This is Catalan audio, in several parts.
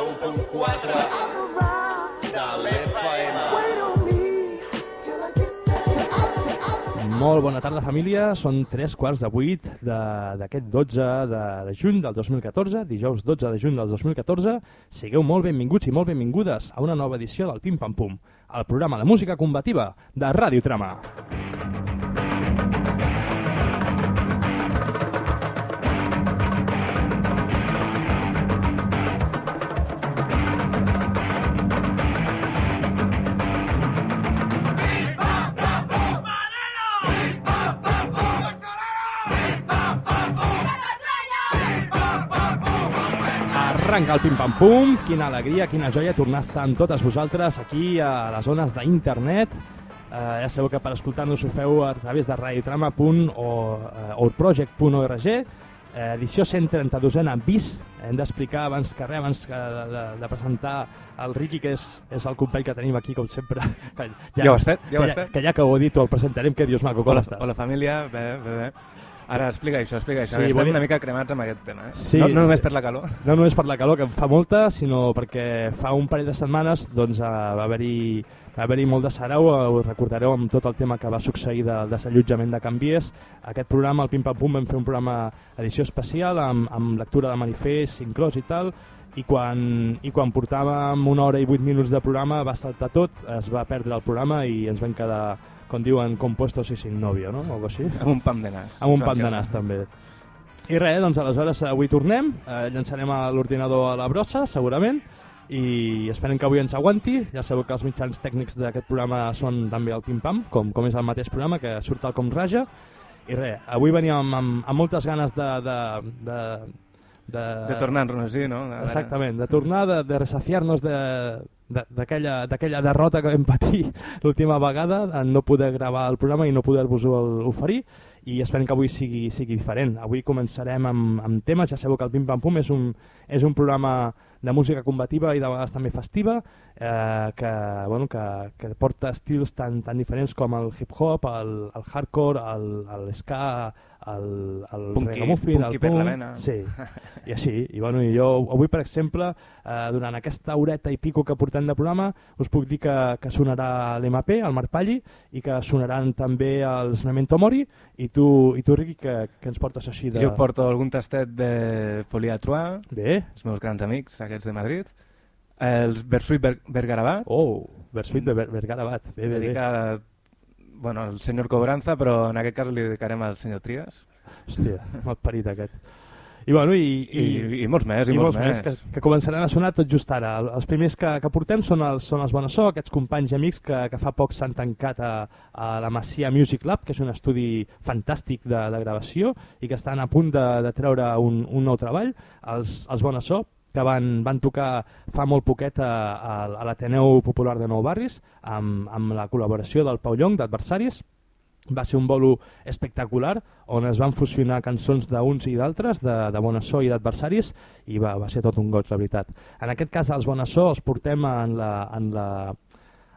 91.4 de l'FM. Molt bona tarda, família. Són tres quarts de vuit d'aquest 12 de, de juny del 2014, dijous 12 de juny del 2014. Sigueu molt benvinguts i molt benvingudes a una nova edició del Pim Pam Pum, el programa de música combativa de Ràdio Trama. Arranca el pim-pam-pum, quina alegria, quina joia tornar a estar amb totes vosaltres aquí a les zones d'internet. Eh, ja sabeu que per escoltar-nos ho feu a través de radiotrama.orproject.org eh, edició 132a bis. Hem d'explicar abans que res, abans que de, de, de presentar el Riqui, que és, és el company que tenim aquí, com sempre. Que Ja ho has fet? Ja ho que has fet? Que ja que ho he dit, ho el presentarem. Què dius, Maco? Com Hola, estàs? hola família, bé, bé, bé. Ara explica això, explica això. Sí, Estem bueno- una mica cremats amb aquest tema, eh? Sí, no, no només sí. per la calor. No només per la calor, que fa molta, sinó perquè fa un parell de setmanes doncs, eh, va haver-hi va haver molt de sarau, eh, us recordareu amb tot el tema que va succeir del desallotjament de Canvies. Aquest programa, el Pim Pam Pum, vam fer un programa edició especial amb, amb lectura de manifest inclòs i tal, i quan, i quan portàvem una hora i vuit minuts de programa va saltar tot, es va perdre el programa i ens vam quedar, com diuen, compuestos y sin novio, no? O algo així. Amb un pam de nas. Amb un pam de nas, també. I res, doncs aleshores avui tornem, eh, llançarem l'ordinador a la brossa, segurament, i esperem que avui ens aguanti. Ja sabeu que els mitjans tècnics d'aquest programa són també el pim-pam, com, com és el mateix programa, que surt tal com raja. I res, avui veníem amb, amb, amb moltes ganes de... de, de de, De tornar-nos, sí, no? Exactament, de tornar, de, de resaciar-nos de- d'aquella derrota que vam patir l'última vegada en no poder gravar el programa i no poder-vos-ho oferir i esperem que avui sigui, sigui diferent. Avui començarem amb, amb temes, ja sabeu que el Pim Pam Pum és un, és un programa de música combativa i de vegades també festiva eh, que, bueno, que, que porta estils tan, tan diferents com el hip-hop, el, el hardcore, el, el ska, el, el Punky, ragamuffin, punky el per la punk. Sí, i així. I, bueno, i jo avui, per exemple, eh, durant aquesta horeta i pico que portem de programa, us puc dir que, que sonarà l'MP, el Marpalli, i que sonaran també els Memento Mori, i tu, i tu Riqui, que, que ens portes així de... Jo porto algun tastet de Folia Trois, Bé. els meus grans amics, aquests de Madrid, els Versuit Ber Bergarabat, Oh, Versuit de Ver Vergarabat. Bé, bé, bé. dedicat bueno, al senyor Cobranza, però en aquest cas li dedicarem al senyor Trias. Hòstia, mal parit aquest. I, bueno, i, I, i, molts més, i, i molts, molts més, que, que començaran a sonar tot just ara. El- Els primers que, que portem són els, són els Bonassó, aquests companys i amics que, que fa poc s'han tancat a, a la Masia Music Lab, que és un estudi fantàstic de, de gravació i que estan a punt de, de treure un, un nou treball. Els, els Bonassó, que van, van tocar fa molt poquet a, a, a l'Ateneu Popular de Nou Barris amb, amb la col·laboració del Pau Llong, d'Adversaris, va ser un bolo espectacular on es van fusionar cançons d'uns i d'altres, de, de Bonassó i d'adversaris, i va, va ser tot un goig, la veritat. En aquest cas, els Bonassó els portem en, la, en, la,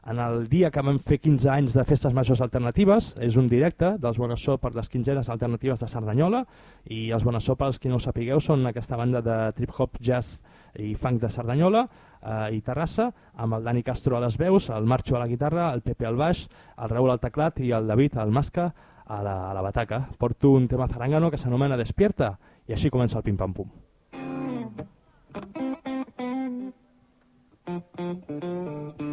en el dia que vam fer 15 anys de festes majors alternatives, és un directe dels Bones So per les quinzenes alternatives de Cerdanyola i els Bones So, pels qui no ho sapigueu, són aquesta banda de trip-hop, jazz i funk de Cerdanyola eh, i Terrassa, amb el Dani Castro a les veus, el Marcho a la guitarra, el Pepe al baix, el Raül al teclat i el David al masca a la, a la bataca. Porto un tema zarangano que s'anomena Despierta i així comença el pim-pam-pum. Thank you.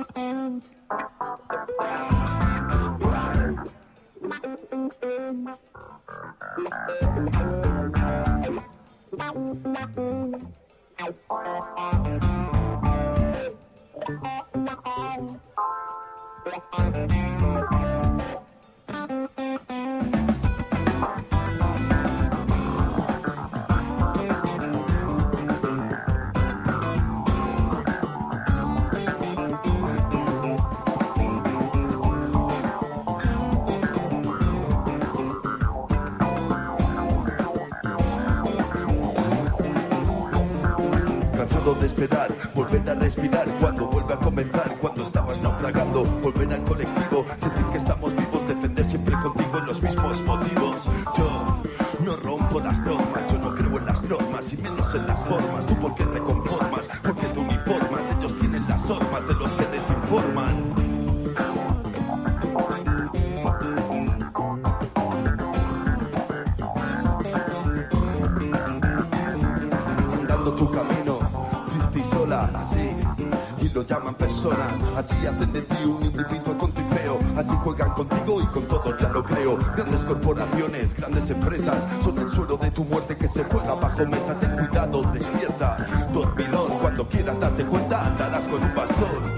Volver a respirar cuando vuelve a comenzar, cuando estabas naufragando, volver al colectivo, sentir que estamos vivos, defender siempre contigo los mismos motivos. Yo no rompo las normas, yo no creo en las normas y menos en las formas. Lo llaman persona, así hacen de ti un individuo tonto y feo, así juegan contigo y con todo ya lo creo, grandes corporaciones, grandes empresas, son el suelo de tu muerte que se juega bajo mesa, ten cuidado, despierta, dormilón, cuando quieras darte cuenta andarás con un bastón.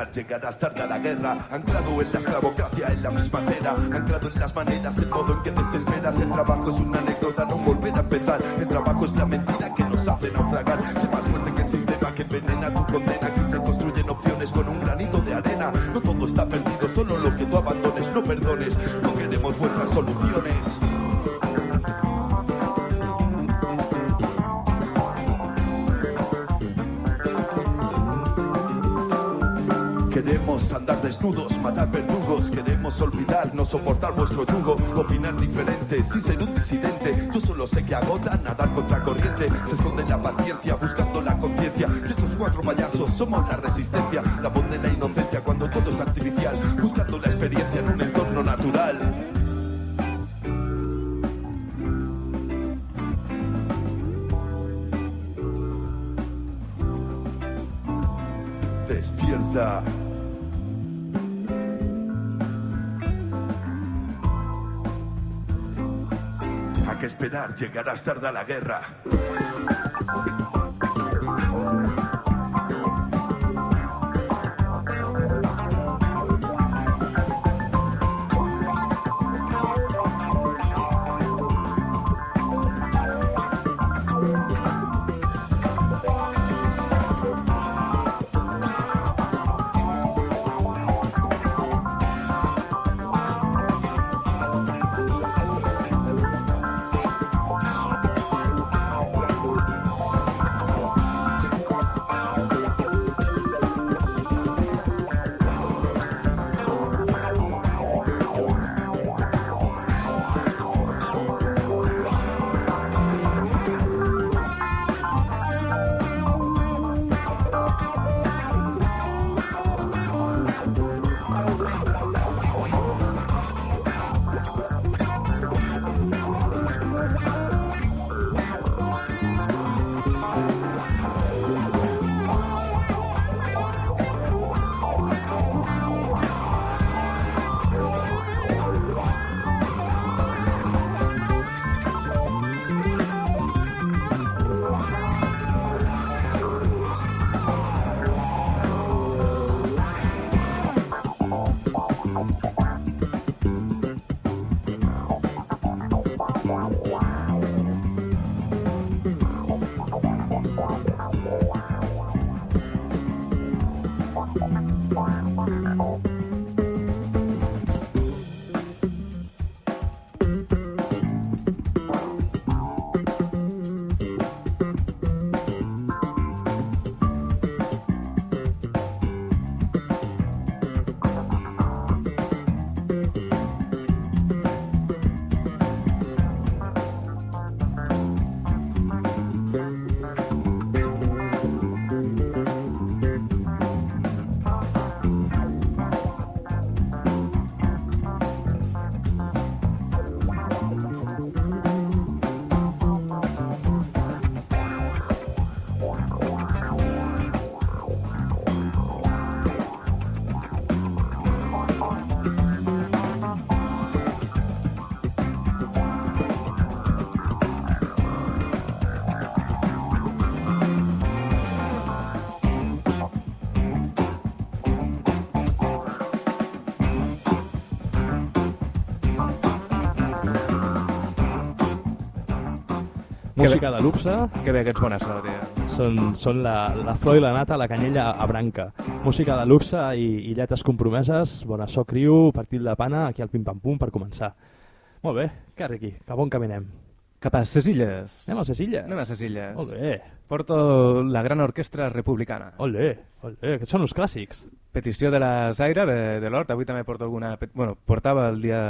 ¿A qué esperar? Llegarás tarde a la guerra, anclado en la esclavocracia, en la misma acera, anclado en las maneras, el modo en que desesperas. El trabajo es una anécdota, no volver a empezar. El trabajo es la mentira que nos hace naufragar. Sé más fuerte que el sistema que envenena tu condena. Aquí se construyen opciones con un granito de arena. No todo está perdido, solo lo que tú abandones, no perdones. No queremos vuestras soluciones. Queremos andar desnudos, matar verdugos, queremos olvidar, no soportar vuestro yugo, opinar diferente, sin ser un disidente. Yo solo sé que agota nadar contra corriente, se esconde la paciencia, buscando la conciencia. Y estos cuatro payasos somos la resistencia, la voz de la inocencia cuando todo es artificial, buscando la experiencia en un entorno natural. Despierta. ¿A qué esperar? Llegarás tarde a la guerra. Música de luxe, Que bé que ets bona tio. són, són la, la flor i la nata, la canyella a branca. Música de luxe i, i lletres compromeses, bona so criu, partit de pana, aquí al pim-pam-pum per començar. Molt bé, què, Riqui? Que bon caminem. Cap a ses illes. Anem a les illes? Anem a ses illes. Molt bé, Porto la gran orquestra republicana. olé, olé, aquests són els clàssics. Petició de la Zaira, de, de l'Hort. Avui també porto alguna... Bueno, portava el dia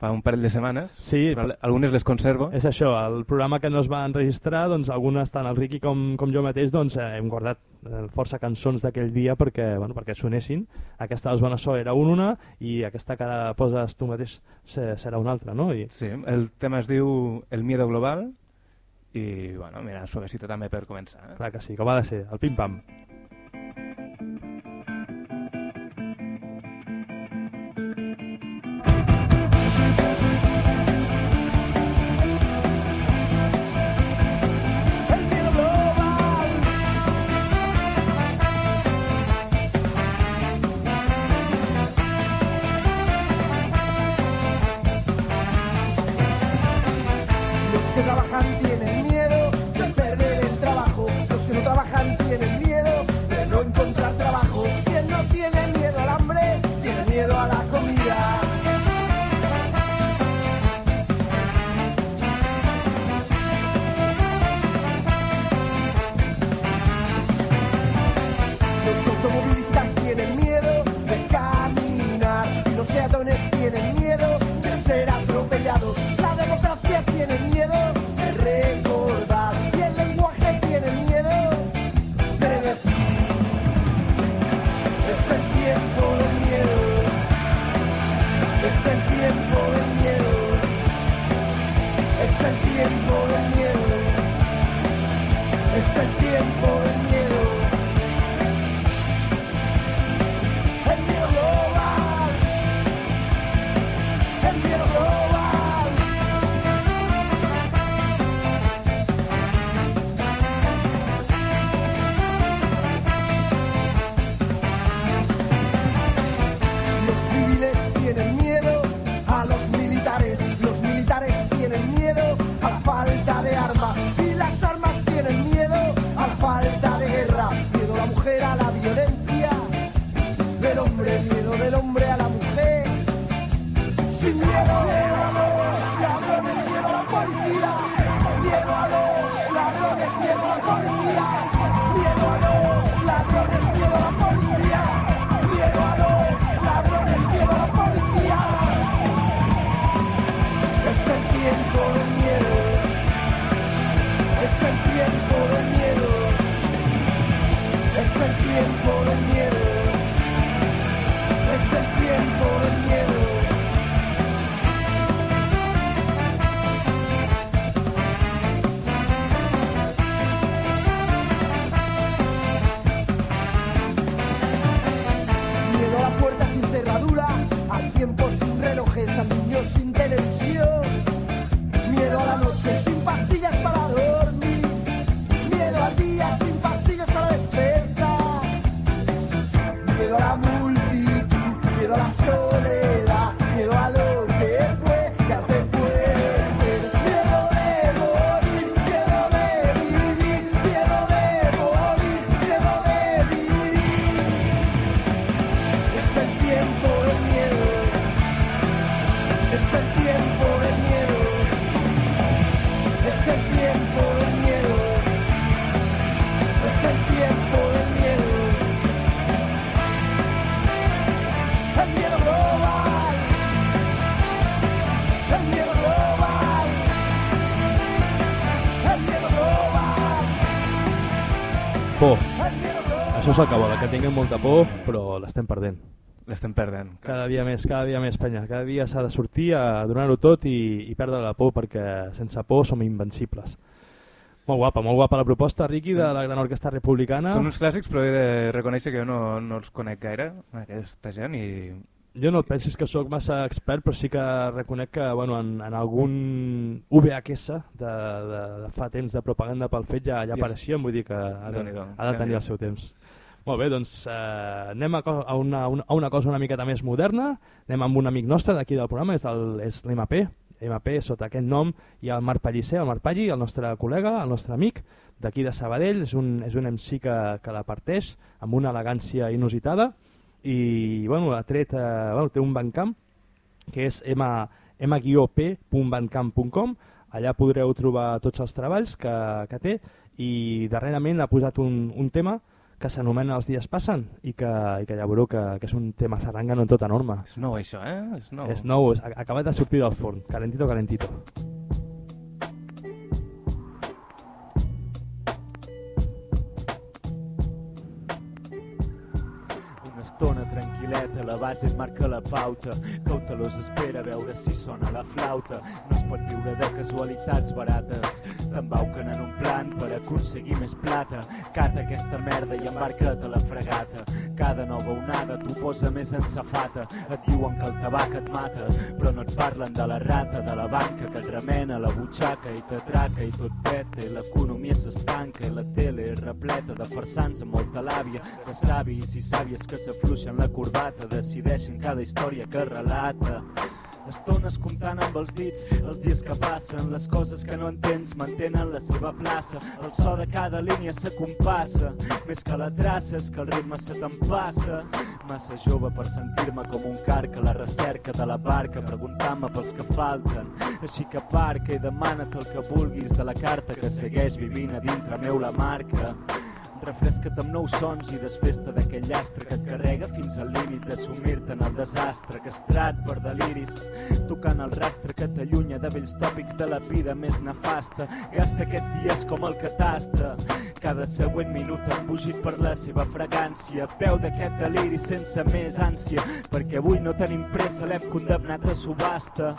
fa un parell de setmanes. Sí, però algunes les conservo. És això, el programa que no es va enregistrar, doncs algunes, tant el Riqui com, com jo mateix, doncs eh, hem guardat eh, força cançons d'aquell dia perquè, bueno, perquè sonessin. Aquesta dels Bona So era un una i aquesta que ara poses tu mateix se- serà una altra, no? I, Sí, el tema es diu El miedo global i, bueno, mira, suavecito també per començar. Eh? clar que sí, com ha de ser, el pim-pam. Això és el que vol, que tinguem molta por, però l'estem perdent. L'estem perdent. Cada dia més, cada dia més, penya. Cada dia s'ha de sortir a donar-ho tot i, i perdre la por perquè sense por som invencibles. Molt guapa, molt guapa la proposta, Riqui, de la Gran Orquestra Republicana. Són uns clàssics, però he de reconèixer que jo no, no els conec gaire, aquesta gent, i Jo no et pensis que sóc massa expert, però sí que reconec que bueno, en, en algun VHS de, de, de fa temps de propaganda pel fet ja, ja apareixien, vull dir que ha de, ha de tenir el seu temps. Molt bé, doncs eh, anem a, a, una, a una cosa una miqueta més moderna, anem amb un amic nostre d'aquí del programa, és, del- l'MP, MP sota aquest nom i el Marc Pellicer, el Marc Palli, el nostre col·lega, el nostre amic d'aquí de Sabadell, és un, és un MC que, que la parteix amb una elegància inusitada i bueno, ha tret, eh, bueno, té un bancamp que és m-p.bandcamp.com allà podreu trobar tots els treballs que, que té i darrerament ha posat un, un tema que s'anomena Els dies passen i que, i que ja veureu que, que és un tema zarangano en tota norma. És nou això, eh? És nou. És nou, és, acabat de sortir del forn, calentito, calentito. Una estona tranquil·leta, la base et marca la pauta. Cautelós espera veure si sona la flauta. No es pot viure de casualitats barates. T'embauquen en un plan per aconseguir més plata. Cata aquesta merda i embarca't a la fregata. Cada nova onada t'ho posa més en safata. Et diuen que el tabac et mata, però no et parlen de la rata, de la banca que et remena la butxaca i t'atraca i tot peta i l'economia s'estanca i la tele repleta de farsans amb molta làbia, de savis i sàvies que s'afluixen la corbata, decideixen cada història que relata. Estones comptant amb els dits els dies que passen, les coses que no entens mantenen la seva plaça. El so de cada línia se compassa, més que la traça és que el ritme se t'empassa. Massa jove per sentir-me com un carca a la recerca de la barca, preguntant-me pels que falten. Així que aparca i demana't el que vulguis de la carta que segueix vivint a dintre meu la marca. Refresca't amb nous sons i desfesta d'aquell lastre que et carrega fins al límit d'assumir-te en el desastre, castrat per deliris, tocant el rastre que t'allunya de vells tòpics de la vida més nefasta. Gasta aquests dies com el tasta, cada següent minut embogit per la seva fragància, peu d'aquest deliri sense més ànsia, perquè avui no tenim pressa, l'hem condemnat a subhasta.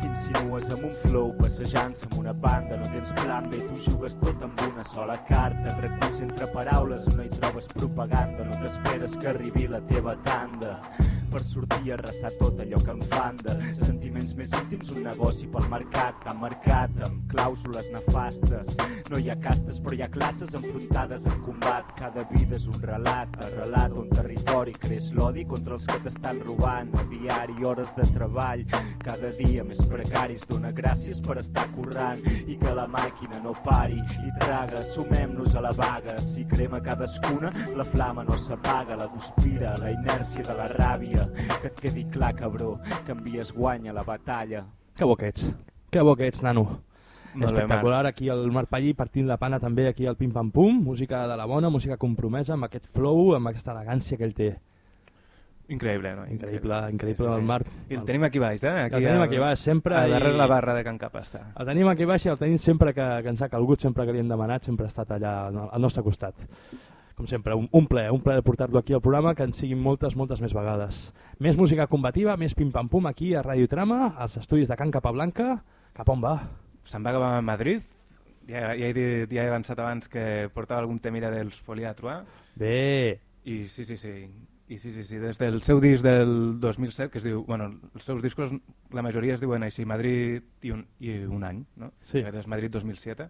T'insinues amb un flow, passejant-se amb una banda, no tens plan B, tu jugues tot amb una sola carta, reculls entre paraules, no hi trobes propaganda, no t'esperes que arribi la teva tanda per sortir a arrasar tot allò que enfanda. Sentiments més íntims, un negoci pel mercat, tan marcat amb clàusules nefastes. No hi ha castes, però hi ha classes enfrontades en combat. Cada vida és un relat, a relat un territori creix l'odi contra els que t'estan robant. A diari, hores de treball, cada dia més precaris. Dóna gràcies per estar currant i que la màquina no pari i traga. Sumem-nos a la vaga, si crema cadascuna, la flama no s'apaga, la guspira, la inèrcia de la ràbia. Que et quedi clar, cabró, que envies guanya la batalla. Que bo que ets, que bo que ets, nano. Molt bé, Espectacular, aquí el Marc Pallí partint la pana també aquí al Pim Pam Pum, música de la bona, música compromesa amb aquest flow, amb aquesta elegància que ell té. Increïble, no? Increïble, increïble el Marc. I el tenim aquí baix, eh? Aquí El tenim aquí baix, sempre, A darrere i- la barra de Can Capa està. El tenim aquí baix i el tenim sempre que, que ens ha calgut, sempre que li hem demanat, sempre ha estat allà al al nostre costat. Com sempre, un, un plaer, un plaer portar-lo aquí al programa, que en siguin moltes, moltes més vegades. Més música combativa, més pim-pam-pum aquí a Radio Trama, als estudis de Can Capablanca. Cap on va? Se'n va a Madrid. Ja, ja, he, dit, ja he avançat abans que portava algun temira dels Folia Troa. Bé, I sí, sí, sí. I sí, sí, sí, des del seu disc del 2007, que es diu... Bueno, els seus discos, la majoria es diuen així, Madrid i un, i un any, no? Sí. Aquest és Madrid 2007.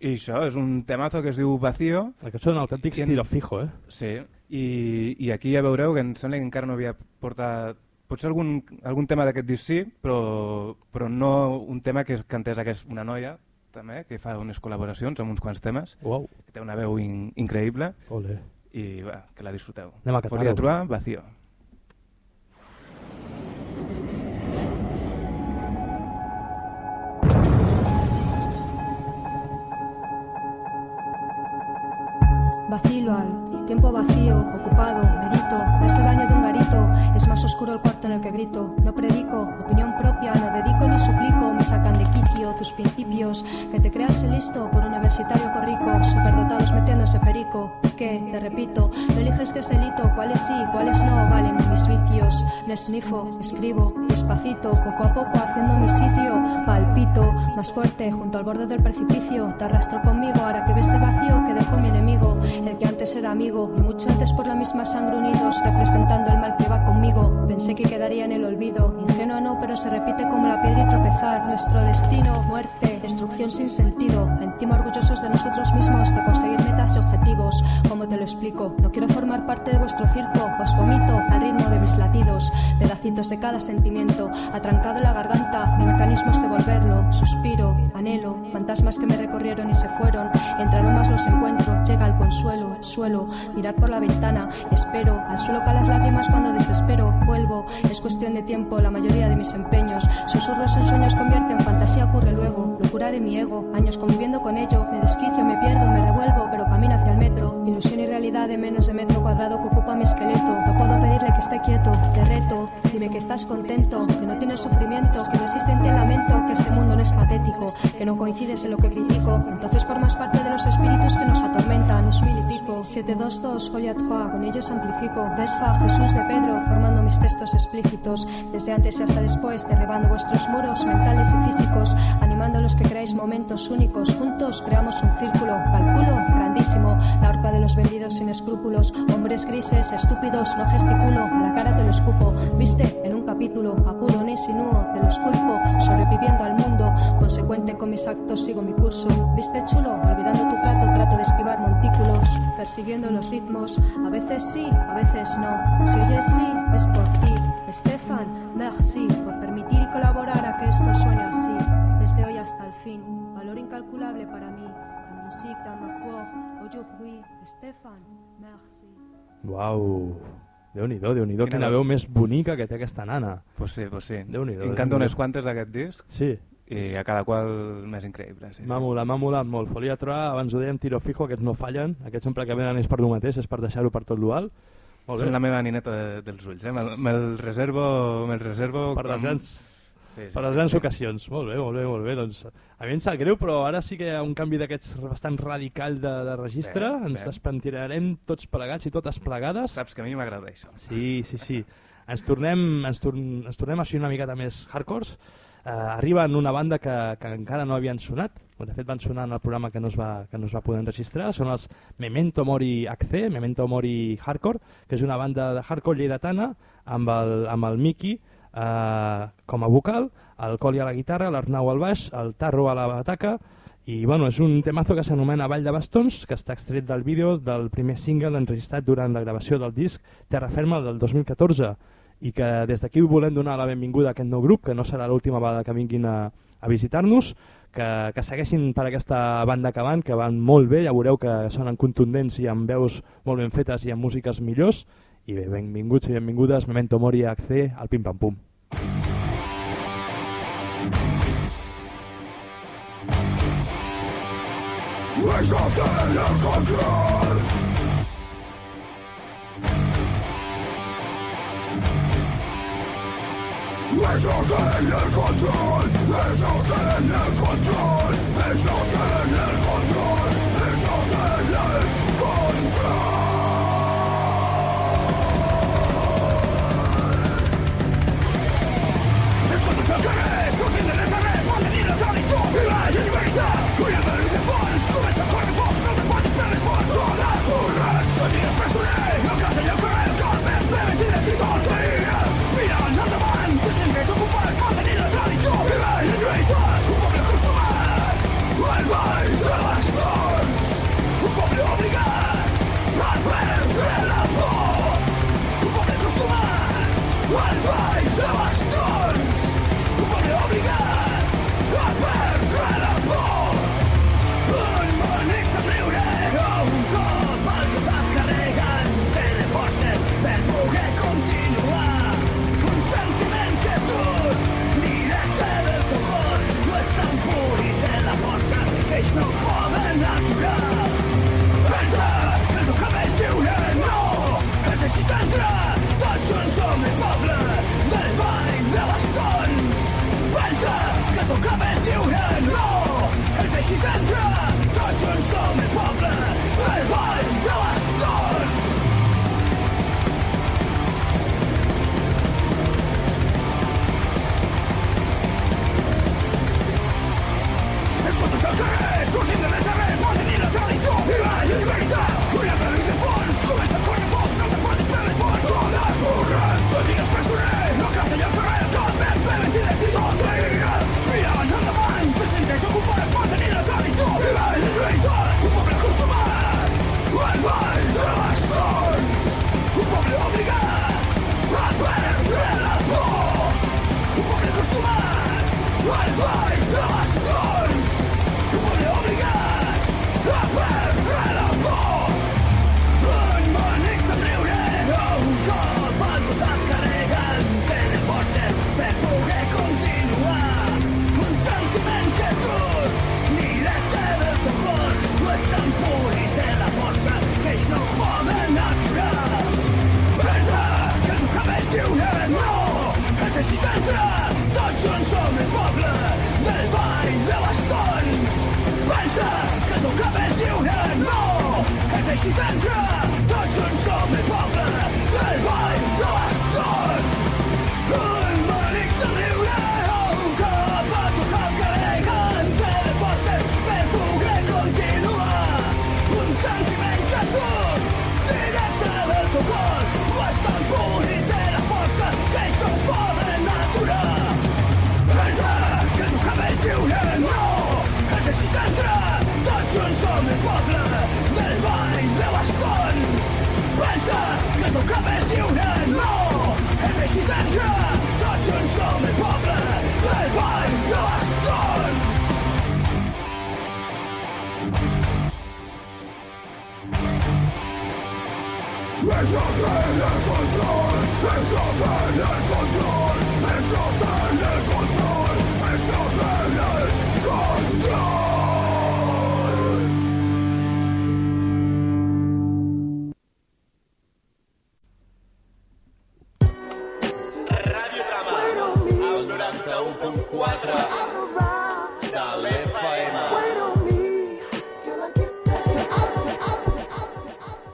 I això és un temazo que es diu Vacío, aquests són autèntics en- fijo, eh? Sí, i, i aquí ja veureu que em sembla que encara no havia portat... Potser algun, algun tema d'aquest disc sí, però, però no un tema que cantés aquest, una noia, també, que fa unes col·laboracions amb uns quants temes, Uau, que té una veu in, increïble, ole. i va, que la disfruteu. Anem a. Folia Troa, Vacío. Vacilo al tiempo vacío, ocupado, medito, en ese baño de un garito, es más oscuro el cuarto en el que grito, no predico, opinión propia, no dedico ni suplico, me sacan de quicio tus principios, que te creas el listo por universitario corrico, superdotados metiéndose perico, que, te repito, no eliges qué es delito, cuáles sí, cuáles no, valen mis vicios, me snifo, escribo, despacito, poco a poco haciendo mi sitio, palpito, más fuerte, junto al borde del precipicio, te arrastro conmigo, ahora que ves el vacío que dejó mi enemigo, el que antes era amigo, y mucho antes por la misma sangre unidos, representando el mal que va conmigo, pensé que quedaría en el olvido, ingenuo no, pero se repite como la piedra y tropezar, nuestro destino, muerte, destrucción sin sentido, encima orgullosos de nosotros mismos, de conseguir metas y objetivos, como te lo explico, no quiero formar parte de vuestro circo, os vomito al ritmo de mis latidos, pedacitos de cada sentimiento, atrancado en la garganta, suspiro, anhelo, fantasmas que me recorrieron y se fueron. Entre aromas los encuentro, llega el consuelo, el suelo, mirar por la ventana, espero, al suelo caen las lágrimas cuando desespero, vuelvo, es cuestión de tiempo la mayoría de mis empeños. Susurros en sueños convierte en fantasía, ocurre luego, locura de mi ego, años conviviendo con ello, me desquicio, me pierdo, me revuelvo, pero metro. Realidad de menos de metro cuadrado que ocupa mi esqueleto. No puedo pedirle que esté quieto, te reto, dime que estás contento, que no tienes sufrimiento, que no existe en ti lamento, que este mundo no es patético, que no coincides en lo que critico. Entonces formas parte de los espíritus que nos atormentan, los mil y pico. 722, folia 3, con ellos amplifico. Desfa, Jesús de Pedro, formando mis textos explícitos. Desde antes y hasta después, derribando vuestros muros mentales y físicos, animando a los que creáis momentos únicos. Juntos creamos un círculo, calculo, grandísimo. La horca de los vendidos sin escrúpulos, hombres grises, estúpidos, no gesticulo, a la cara te lo escupo. Viste, en un capítulo, apuro, no insinúo, te los culpo, sobreviviendo al mundo, consecuente con mis actos sigo mi curso. Viste chulo, olvidando tu trato, trato de esquivar montículos, persiguiendo los ritmos, a veces sí, a veces no. Si oyes sí, es por ti. Estefan, merci por permitir y colaborar a que esto suene así, desde hoy hasta el fin. Valor incalculable para mí. La musique aujourd'hui, Estefan, merci. Uau, Déu-n'hi-do, déu nhi déu Quina quina veu. més bonica que té aquesta nana. Pues sí, pues sí. Em canto Déu-n'hi-do. unes quantes d'aquest disc Sí, i a cada qual més increïble. Sí. m'ha molat, m'ha molat molt. Folia Troa, abans ho dèiem, tiro fijo, aquests no fallen, aquests sempre que venen és per el mateix, és per deixar-ho per tot l'ual. Molt Són bé, la meva nineta de, dels ulls, eh? Me'l me reservo, me'l reservo... per les com- grans, Sí, sí, per les sí, grans sí. ocasions. Molt bé, molt bé, molt bé. Doncs, a mi em sap greu, però ara sí que hi ha un canvi d'aquests bastant radical de, de registre. Bé, Ens bé. despentinarem tots plegats i totes plegades. Saps que a mi m'agrada això. Sí, sí, sí. Ens tornem, ens, torn, ens tornem a ser una miqueta més hardcores. Uh, arriben una banda que, que encara no havien sonat, de fet van sonar en el programa que no es va, que no es va poder enregistrar, són els Memento Mori AC, Memento Mori Hardcore, que és una banda de hardcore lleidatana amb el, amb el Miki uh, com a vocal, el Coli a la guitarra, l'Arnau al baix, el Tarro a la bataca, i bueno, és un temazo que s'anomena Vall de Bastons, que està extret del vídeo del primer single enregistrat durant la gravació del disc Terra Ferma del 2014 i que des d'aquí volem donar la benvinguda a aquest nou grup, que no serà l'última vegada que vinguin a, a visitar-nos, que, que segueixin per aquesta banda que van, que van molt bé, ja veureu que sonen contundents i amb veus molt ben fetes i amb músiques millors, i bé, benvinguts i benvingudes, Memento Mori AC al Pim Pam Pum. Es no tener control. Control. Control. Control. ¡Socorre! ¡Socorre!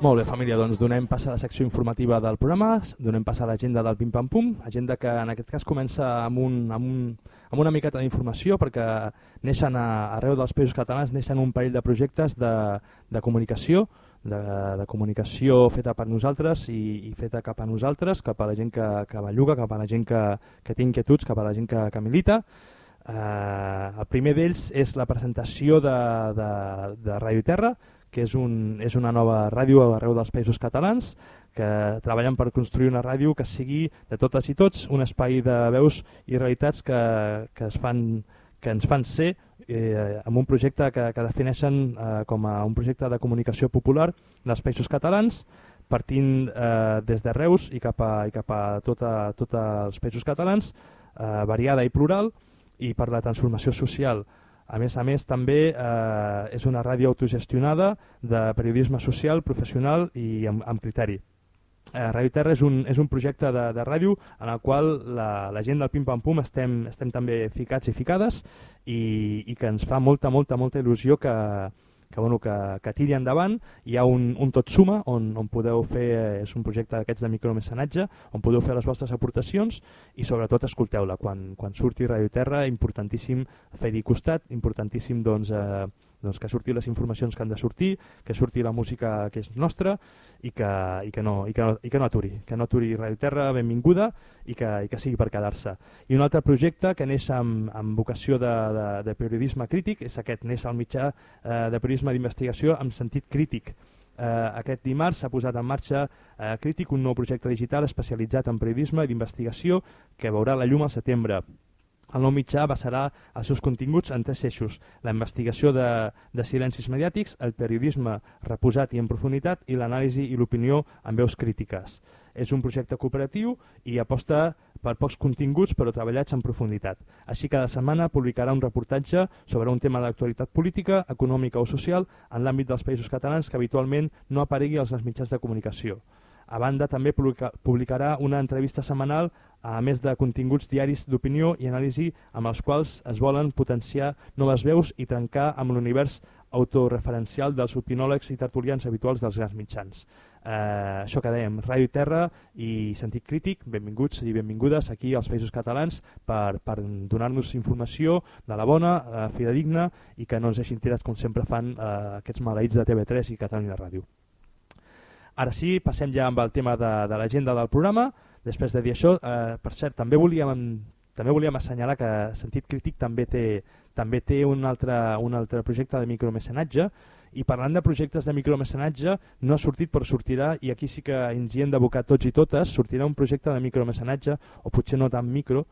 Molt bé, família, doncs donem pas a la secció informativa del programa, donem pas a l'agenda del Pim Pam Pum, agenda que en aquest cas comença amb, un, amb, un, amb una miqueta d'informació perquè neixen a, arreu dels països catalans neixen un parell de projectes de, de comunicació, de, de comunicació feta per nosaltres i, i feta cap a nosaltres, cap a la gent que, que belluga, cap a la gent que, que té inquietuds, cap a la gent que, que milita. Eh, el primer d'ells és la presentació de, de, de Radio Terra, que és, un, és una nova ràdio arreu dels països catalans, que treballen per construir una ràdio que sigui de totes i tots un espai de veus i realitats que, que, es fan, que ens fan ser eh, amb un projecte que, que defineixen eh, com a un projecte de comunicació popular dels països catalans, partint eh, des de Reus i cap a, i cap a tots tot els països catalans, eh, variada i plural, i per la transformació social. A més a més, també eh, és una ràdio autogestionada de periodisme social, professional i amb, amb criteri. Eh, ràdio Terra és un, és un projecte de, de ràdio en el qual la, la gent del Pim Pam Pum estem, estem també ficats i ficades i, i que ens fa molta, molta, molta il·lusió que, que, bueno, que, que tiri endavant. Hi ha un, un tot suma on, on podeu fer, eh, és un projecte d'aquests de micromecenatge, on podeu fer les vostres aportacions i sobretot escolteu-la. Quan, quan surti Radio Terra, importantíssim fer-hi costat, importantíssim doncs, eh, doncs que surti les informacions que han de sortir, que surti la música que és nostra i que, i que, no, i que, no, i que no aturi, que no aturi Radio Terra, benvinguda i que, i que sigui per quedar-se. I un altre projecte que neix amb, amb vocació de, de, de periodisme crític, és aquest, neix al mitjà eh, de periodisme d'investigació amb sentit crític. Eh, aquest dimarts s'ha posat en marxa eh, Crític, un nou projecte digital especialitzat en periodisme i d'investigació que veurà la llum al setembre. El nou mitjà basarà els seus continguts en tres eixos, la investigació de, de silencis mediàtics, el periodisme reposat i en profunditat i l'anàlisi i l'opinió amb veus crítiques. És un projecte cooperatiu i aposta per pocs continguts però treballats en profunditat. Així cada setmana publicarà un reportatge sobre un tema d'actualitat política, econòmica o social en l'àmbit dels països catalans que habitualment no aparegui als mitjans de comunicació. A banda, també publicarà una entrevista setmanal a més de continguts diaris d'opinió i anàlisi amb els quals es volen potenciar noves veus i trencar amb l'univers autoreferencial dels opinòlegs i tertulians habituals dels grans mitjans. Eh, això que dèiem, Ràdio Terra i Sentit Crític, benvinguts i benvingudes aquí als Països Catalans per, per donar-nos informació de la bona, eh, fidedigna i que no ens deixin tirats com sempre fan eh, aquests maleïts de TV3 i Catalunya Ràdio. Ara sí, passem ja amb el tema de, de l'agenda del programa. Després de dir això, eh, per cert, també volíem, també volíem assenyalar que Sentit Crític també té, també té un altre, un altre projecte de micromecenatge. I parlant de projectes de micromecenatge no ha sortit però sortirà. I aquí sí que ens hi hem d'abocar tots i totes. Sortirà un projecte de micromecenatge o potser no tan micro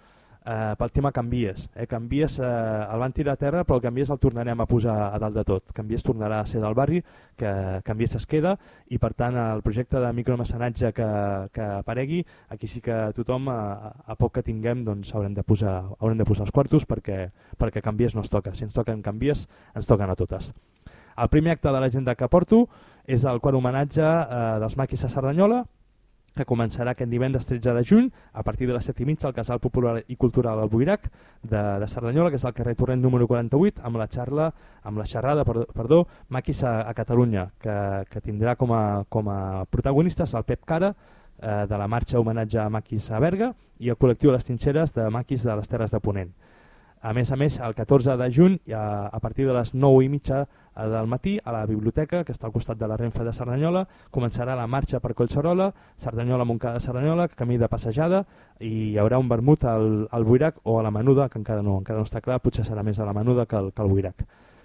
eh, pel tema Canvies. Eh? Canvies eh, el van tirar a terra però el Canvies el tornarem a posar a dalt de tot. Canvies tornarà a ser del barri, que Canvies es queda i per tant el projecte de micromecenatge que, que aparegui, aquí sí que tothom a, a poc que tinguem doncs, haurem, de posar, haurem de posar els quartos perquè, perquè Canvies no es toca. Si ens toquen Canvies, ens toquen a totes. El primer acte de l'agenda que porto és el quart homenatge eh, dels maquis a Cerdanyola, que començarà aquest divendres 13 de juny a partir de les 7 i mitja al Casal Popular i Cultural al Buirac de, de Cerdanyola, que és al carrer Torrent número 48, amb la xarla, amb la xerrada perdó, perdó Maquis a, a Catalunya, que, que tindrà com a, com a protagonistes el Pep Cara, eh, de la marxa homenatge a Maquis a Berga, i el col·lectiu Les Trinxeres de Maquis de les Terres de Ponent. A més a més, el 14 de juny, a, a partir de les 9 i mitja eh, del matí, a la biblioteca, que està al costat de la Renfe de Cerdanyola, començarà la marxa per Collserola, Cerdanyola, Montcada Cerdanyola, camí de passejada, i hi haurà un vermut al, al Buirac o a la Menuda, que encara no, encara no està clar, potser serà més a la Menuda que al, que al Buirac.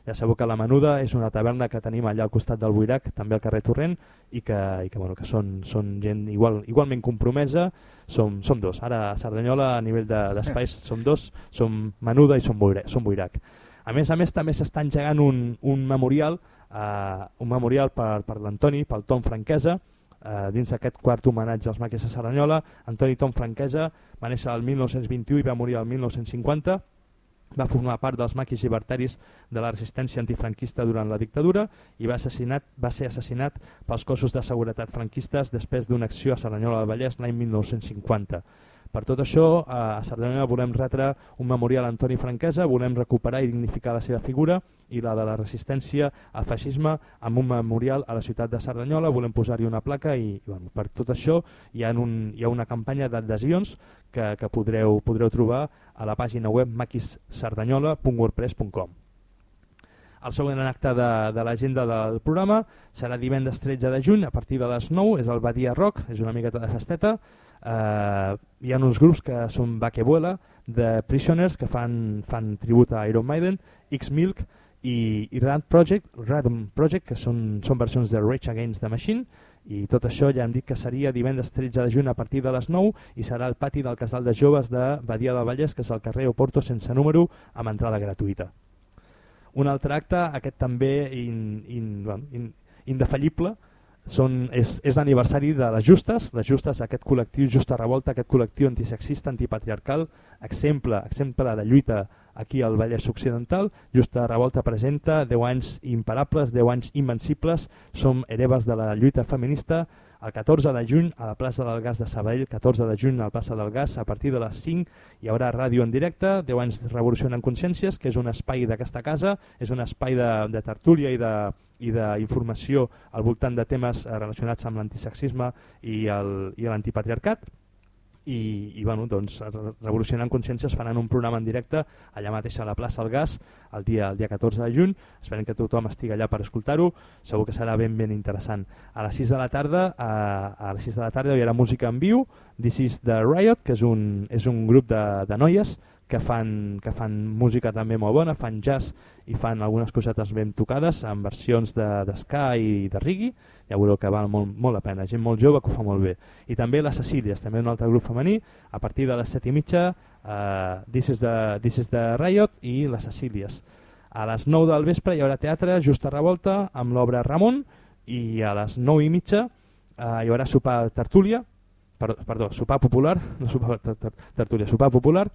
Ja sabeu que la Menuda és una taverna que tenim allà al costat del Buirac, també al carrer Torrent, i que, i que, bueno, que són, són gent igual, igualment compromesa, som, som dos. Ara a Cerdanyola a nivell d'espais de, som dos, som Menuda i som Buirac. Som Buirac. A més a més també s'està engegant un, un memorial, eh, un memorial per, per l'Antoni, pel Tom Franquesa, eh, dins d'aquest quart homenatge als maquis de Cerdanyola. Antoni Tom Franquesa va néixer el 1921 i va morir el 1950, va formar part dels maquis llibertaris de la resistència antifranquista durant la dictadura i va, assassinat, va ser assassinat pels cossos de seguretat franquistes després d'una acció a Cerdanyola del Vallès l'any 1950. Per tot això, a Cerdanyola volem retre un memorial a Antoni Franquesa, volem recuperar i dignificar la seva figura i la de la resistència al feixisme amb un memorial a la ciutat de Cerdanyola, volem posar-hi una placa i, i bueno, per tot això hi ha, un, hi ha una campanya d'adhesions que, que podreu, podreu trobar a la pàgina web maquiscerdanyola.wordpress.com. El següent acte de, de l'agenda del programa serà divendres 13 de juny a partir de les 9, és el Badia Rock, és una miqueta de festeta. Eh, hi ha uns grups que són Baquebuela, de Prisoners, que fan, fan tribut a Iron Maiden, X-Milk i, i Rad Project, Radom Project, que són, són versions de Rage Against the Machine, i tot això ja hem dit que seria divendres 13 de juny a partir de les 9 i serà al pati del Casal de Joves de Badia del Vallès, que és al carrer Oporto sense número, amb entrada gratuïta. Un altre acte, aquest també in, in, in, indefallible, són, és, és l'aniversari de les Justes, les Justes, aquest col·lectiu Justa Revolta, aquest col·lectiu antisexista, antipatriarcal, exemple, exemple de lluita aquí al Vallès Occidental. Justa Revolta presenta 10 anys imparables, 10 anys invencibles, som hereves de la lluita feminista, el 14 de juny a la plaça del Gas de Sabadell, 14 de juny a la plaça del Gas, a partir de les 5 hi haurà ràdio en directe, 10 anys revolucionant consciències, que és un espai d'aquesta casa, és un espai de, de tertúlia i de, i d'informació al voltant de temes eh, relacionats amb l'antisexisme i l'antipatriarcat i, i bueno, doncs, Revolucionant Consciències faran un programa en directe allà mateix a la plaça del Gas el dia, el dia 14 de juny, esperem que tothom estigui allà per escoltar-ho, segur que serà ben ben interessant. A les 6 de la tarda a, a les 6 de la tarda hi haurà música en viu, This is the Riot, que és un, és un grup de, de noies que fan, que fan música també molt bona, fan jazz i fan algunes cosetes ben tocades en versions d'esca de, i de reggae, ja veureu que val molt, molt la pena, gent molt jove que ho fa molt bé. I també les Cecílies, també un altre grup femení, a partir de les set i mitja, uh, This, is the Riot i les Cecílies. A les 9 del vespre hi haurà teatre just a revolta amb l'obra Ramon i a les 9 i mitja uh, hi haurà sopar tertúlia, perdó, perdó sopar popular, no sopar tertúlia, sopar popular,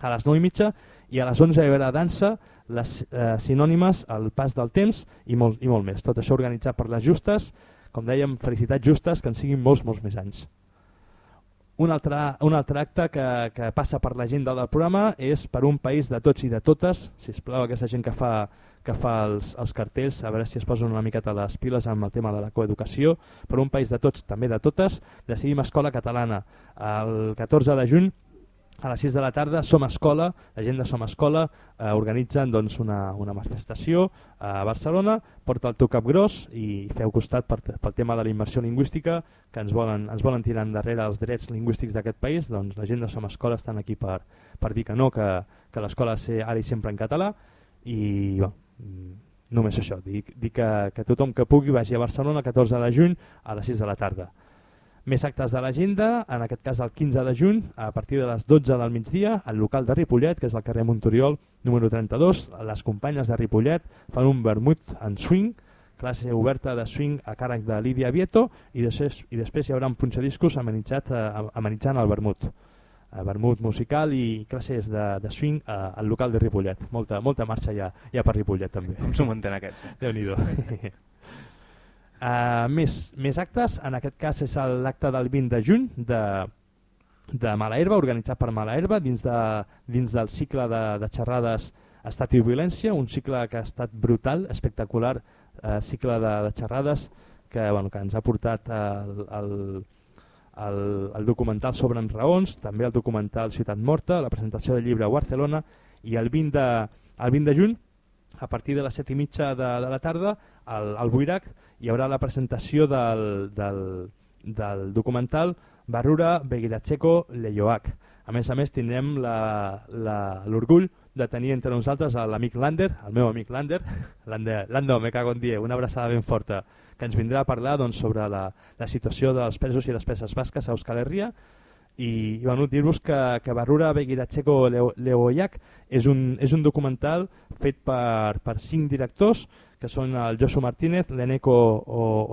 a les 9 i mitja i a les 11 hi haurà dansa, les eh, sinònimes, el pas del temps i molt, i molt més. Tot això organitzat per les justes, com dèiem, felicitats justes, que en siguin molts, molts més anys. Un altre, un altre acte que, que passa per l'agenda del programa és per un país de tots i de totes, si es plau aquesta gent que fa, que fa els, els cartells, a veure si es posen una miqueta les piles amb el tema de la coeducació, per un país de tots, també de totes, decidim Escola Catalana. El 14 de juny a les 6 de la tarda Som Escola, la gent de Som Escola eh, organitzen doncs, una, una manifestació a Barcelona, porta el teu cap gros i feu costat per, pel tema de la immersió lingüística que ens volen, ens volen tirar endarrere els drets lingüístics d'aquest país, doncs la gent de Som Escola estan aquí per, per dir que no, que, que l'escola ser ara i sempre en català i bueno, només això, dir, dir que, que tothom que pugui vagi a Barcelona el 14 de juny a les 6 de la tarda. Més actes de l'agenda, en aquest cas el 15 de juny, a partir de les 12 del migdia, al local de Ripollet, que és el carrer Montoriol, número 32, les companyes de Ripollet fan un vermut en swing, classe oberta de swing a càrrec de Lídia Vieto i després, i després hi haurà un punxadiscos amenitzat, eh, amenitzant el vermut. Eh, vermut musical i classes de, de swing eh, al local de Ripollet. Molta, molta marxa ja, ja per Ripollet també. Com s'ho munten aquests? Déu-n'hi-do. Uh, més, més actes, en aquest cas és l'acte del 20 de juny de, de Mala Herba, organitzat per Mala Herba, dins, de, dins del cicle de, de xerrades Estat i Violència, un cicle que ha estat brutal, espectacular, eh, cicle de, de xerrades que, bueno, que ens ha portat el, el, el, el documental sobre en raons, també el documental Ciutat Morta, la presentació del llibre a Barcelona i el 20 de, el 20 de juny a partir de les set i mitja de, de la tarda al, al Buirac hi haurà la presentació del, del, del documental Barrura Begiratxeko Leioac. A més a més tindrem l'orgull de tenir entre nosaltres l'amic Lander, el meu amic Lander, Lander, Lando, me cago en die, una abraçada ben forta, que ens vindrà a parlar doncs, sobre la, la situació dels presos i les preses basques a Euskal Herria i, i bueno, dir-vos que, que Barrura Begiratxeko Leo- Leoiak és un, és un documental fet per, per cinc directors que són el Josu Martínez, l'Eneco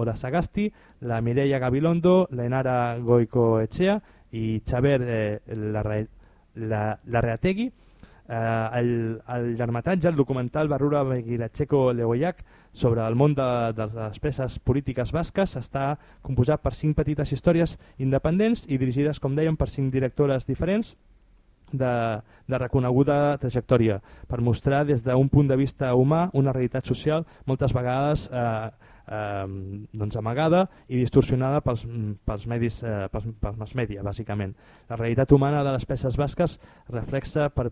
Orasagasti, la Mireia Gabilondo, l'Enara Goico Etxea i Xaver eh, Larra- la, Larreategui. Eh, el, el llargmetratge, el documental Barrura Begiratxeko Leoiak sobre el món de, de les preses polítiques basques està composat per cinc petites històries independents i dirigides, com dèiem, per cinc directores diferents de, de reconeguda trajectòria per mostrar des d'un punt de vista humà una realitat social moltes vegades eh, eh, doncs amagada i distorsionada pels, pels medis eh, pels, pels mass media, bàsicament. La realitat humana de les preses basques reflexa per,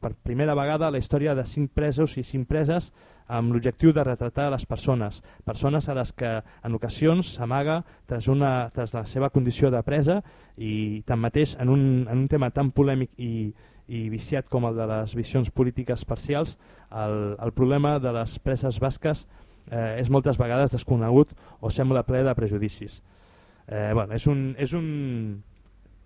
per primera vegada la història de cinc presos i cinc preses amb l'objectiu de retratar les persones, persones a les que en ocasions s'amaga tras, tras la seva condició de presa i tanmateix en un, en un tema tan polèmic i, i viciat com el de les visions polítiques parcials, el, el problema de les preses basques eh, és moltes vegades desconegut o sembla ple de prejudicis. Eh, bueno, és, un, és, un,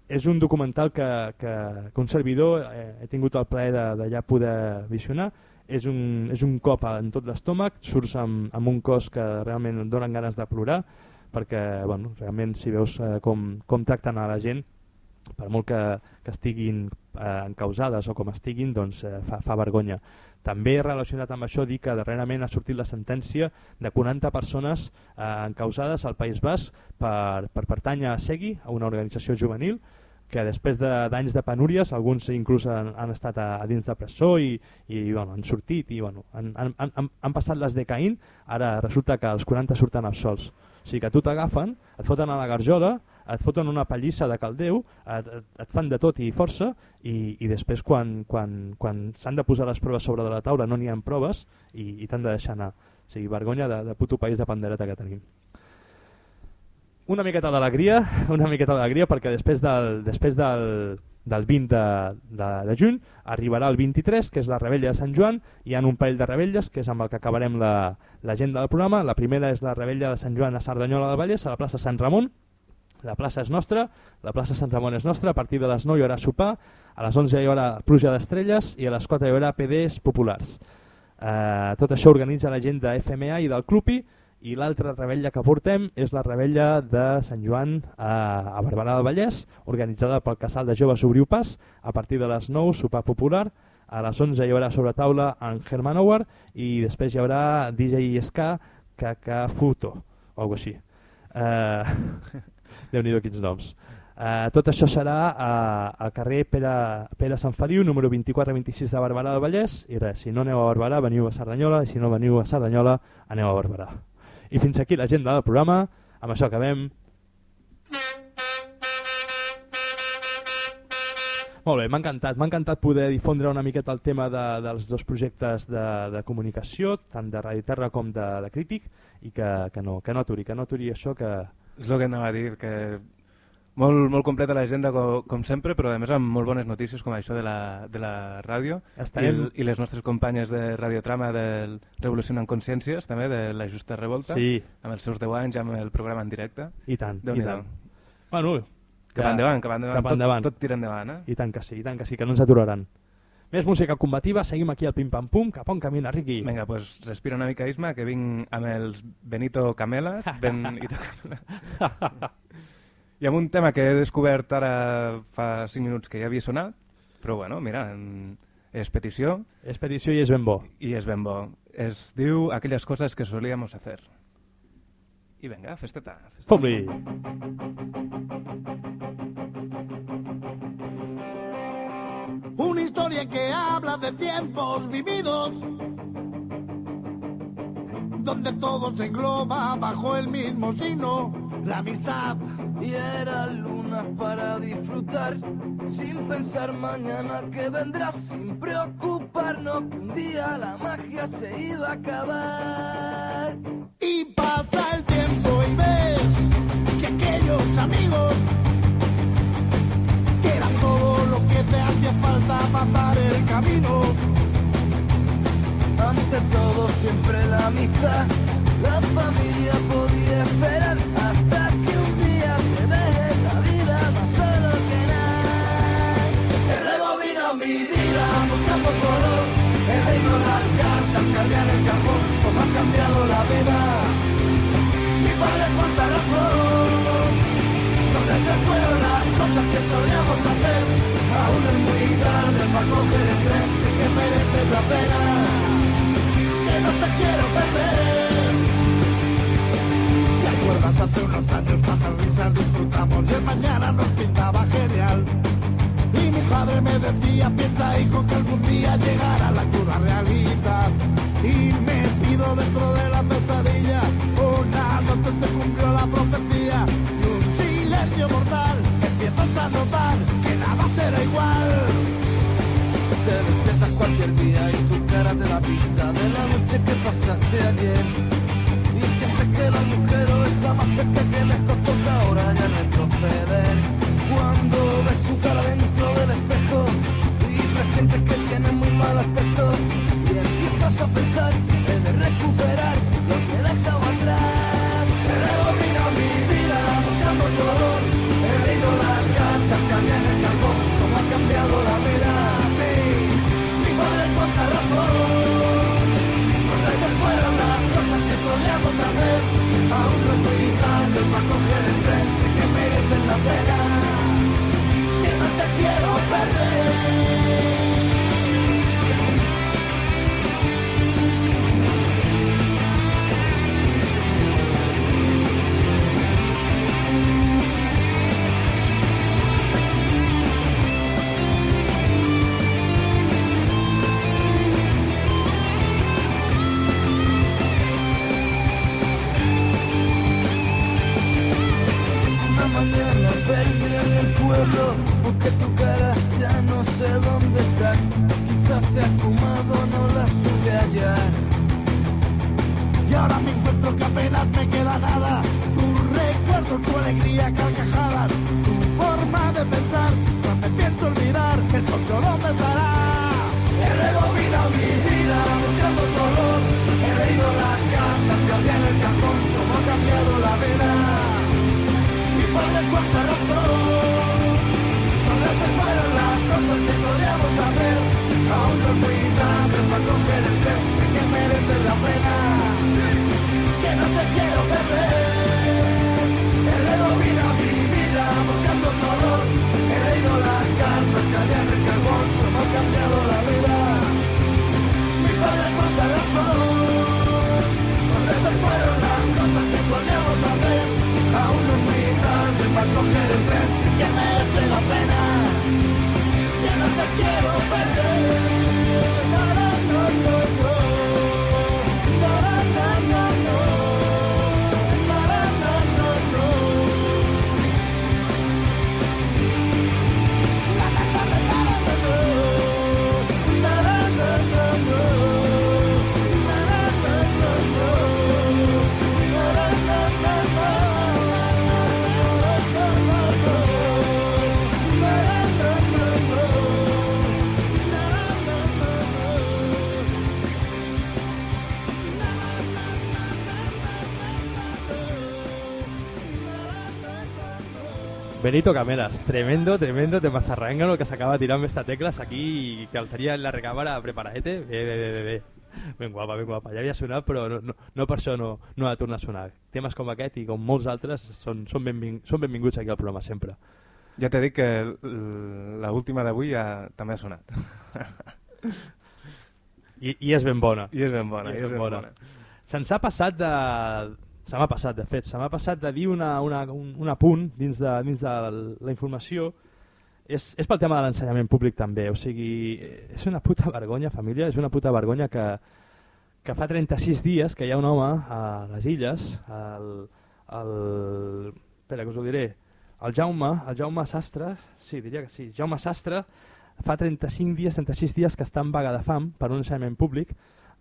és un documental que, que, que un servidor eh, he tingut el plaer d'allà poder visionar és un, és un cop en tot l'estómac, surts amb, amb un cos que realment donen ganes de plorar, perquè bueno, realment si veus eh, com, com tracten a la gent, per molt que, que estiguin eh, encausades o com estiguin, doncs eh, fa, fa vergonya. També relacionat amb això dir que darrerament ha sortit la sentència de 40 persones eh, encausades al País Basc per, per pertànyer a Segui, a una organització juvenil, que després de- d'anys de, de penúries, alguns inclús han, han estat a, a dins de presó i, i bueno, han sortit i bueno, han, han, han, han passat les de ara resulta que els 40 surten absolts. O sigui que tu t'agafen, et foten a la garjola, et foten una pallissa de caldeu, et, et, fan de tot i força i, i després quan, quan, quan s'han de posar les proves sobre de la taula no n'hi ha proves i, i t'han de deixar anar. O sigui, vergonya de, de puto país de pandereta que tenim una miqueta d'alegria, una miqueta d'alegria perquè després del, després del, del 20 de, de, de juny arribarà el 23, que és la rebella de Sant Joan, hi ha un parell de rebelles, que és amb el que acabarem l'agenda del programa. La primera és la rebella de Sant Joan a Cerdanyola del Vallès, a la plaça Sant Ramon. La plaça és nostra, la plaça Sant Ramon és nostra, a partir de les 9 hi haurà sopar, a les 11 hi haurà pluja d'estrelles i a les 4 hi haurà PDs populars. Eh, tot això organitza la gent de FMA i del Clupi, i l'altra rebella que portem és la rebella de Sant Joan a, a Barberà del Vallès, organitzada pel Casal de Joves Obriu Pas, a partir de les 9, sopar popular, a les 11 hi haurà sobre taula en Herman Hour i després hi haurà DJ Ska Cacafuto, o alguna així. Uh, Déu-n'hi-do quins noms. Uh, tot això serà a, al carrer Pere, Pere Sant Feliu, número 2426 de Barberà del Vallès, i res, si no aneu a Barberà, veniu a Cerdanyola, i si no veniu a Cerdanyola, aneu a Barberà. I fins aquí l'agenda del programa, amb això acabem. Molt bé, m'ha encantat, m'ha encantat poder difondre una miqueta el tema de, dels dos projectes de, de comunicació, tant de Radio Terra com de, de Crític, i que, que, no, que no aturi, que no aturi això que... És el que anava a dir, que molt, molt completa l'agenda com, com sempre, però a més amb molt bones notícies com això de la, de la ràdio Estarem- i, el, i les nostres companyes de Radiotrama del Revolucionant Consciències, també de la Justa Revolta, Sí. amb els seus 10 anys, amb el programa en directe. I tant, i tant. Bueno, Cap ja- endavant, cap endavant. Cap endavant. Tot, tot tira endavant, eh? I tant que sí, i tant que sí, que no ens aturaran. Més música combativa, seguim aquí al pim-pam-pum, cap on camina, Riqui. Vinga, pues respira una mica, Isma, que vinc amb els Benito Camela. Benito Camela. I amb un tema que he descobert ara fa 5 minuts que ja havia sonat, però bueno, mira, és petició És petició i és ben bo. i és ben bo. Es diu Aquelles coses que solíamos hacer. I vinga, festeta. festeta. Fom-li! Una historia que habla de tiempos vividos, donde todo se engloba bajo el mismo signo, la amistad. Y era luna para disfrutar, sin pensar mañana que vendrá, sin preocuparnos que un día la magia se iba a acabar. Y pasa el tiempo y ves que aquellos amigos falta dar el camino. Ante todo siempre la amistad, la familia podía esperar hasta que un día te deje la vida más solo que nada. He rebobinado mi vida buscando color, he leído las cartas en el cajón, como ha cambiado la vida. Mi padre cuánta razón, donde se fueron las cosas que solíamos hacer, aún es muy tarde para coger el tren, sé que merece la pena que no te quiero perder. ¿Te acuerdas hace unos años cuando disfrutamos y mañana nos pintaba genial? Y mi padre me decía, piensa hijo que algún día llegará la cruda realidad. Y me pido dentro de la pesadilla, una noche se cumplió la profecía y un silencio mortal, empiezas a notar que nada será igual. Te despiertas cualquier día y tu cara te da pista de la noche que pasaste ayer. Y sientes que la mujer está más cerca que costó que ahora ya retroceder. Cuando ves tu cara dentro del espejo y presientes que tienes muy mal aspecto. Y empiezas a pensar de recuperar lo que atrás. He rebobinado mi vida buscando tu que merecen la pena. Que no te quiero perder. Pueblo, busqué tu cara, ya no sé dónde está. Quizás se ha fumado, no la sube allá. Y ahora me encuentro que apenas me queda nada. Tu recuerdo, tu alegría, carcajadas, tu forma de pensar. No me pienso olvidar, el coche dónde estará. He rebobinado mi vida buscando color, he leído las cartas que había en el cajón, cómo ha cambiado la vida. Mi padre cuánta razón, tarde para coger el tren, sé que merece la pena, que no te quiero perder. He rebobinado mi vida buscando color, he leído las cartas que el cajón, cómo ha cambiado la vida. Mi padre cuánta razón, donde se fueron las cosas que solíamos hacer. Aún no es muy tarde para coger el tren, sí que merece la pena, que no te quiero perder. Benito Cameras, tremendo, tremendo de mazarrángano que s'acaba tirant amb esta tecles aquí i que tenia en la recàmera preparadete. Bé, bé, bé, bé, bé. Ben guapa, ben guapa. Ja havia sonat, però no, no, no per això no, no ha de tornar a sonar. Temes com aquest i com molts altres són, són, benving, són benvinguts aquí al programa sempre. Ja t'he dit que l'última d'avui ja també ha sonat. I, I és ben bona. I és ben bona, I és ben bona. Se'ns ha passat de... Se m'ha passat, de fet, se m'ha passat de dir una, una, un, un apunt dins de, dins de la informació. És, és pel tema de l'ensenyament públic també, o sigui, és una puta vergonya, família, és una puta vergonya que, que fa 36 dies que hi ha un home a les illes, el, el, espera que us ho diré, el Jaume, el Jaume Sastre, sí, diria que sí, Jaume Sastre, fa 35 dies, 36 dies que està en vaga de fam per un ensenyament públic,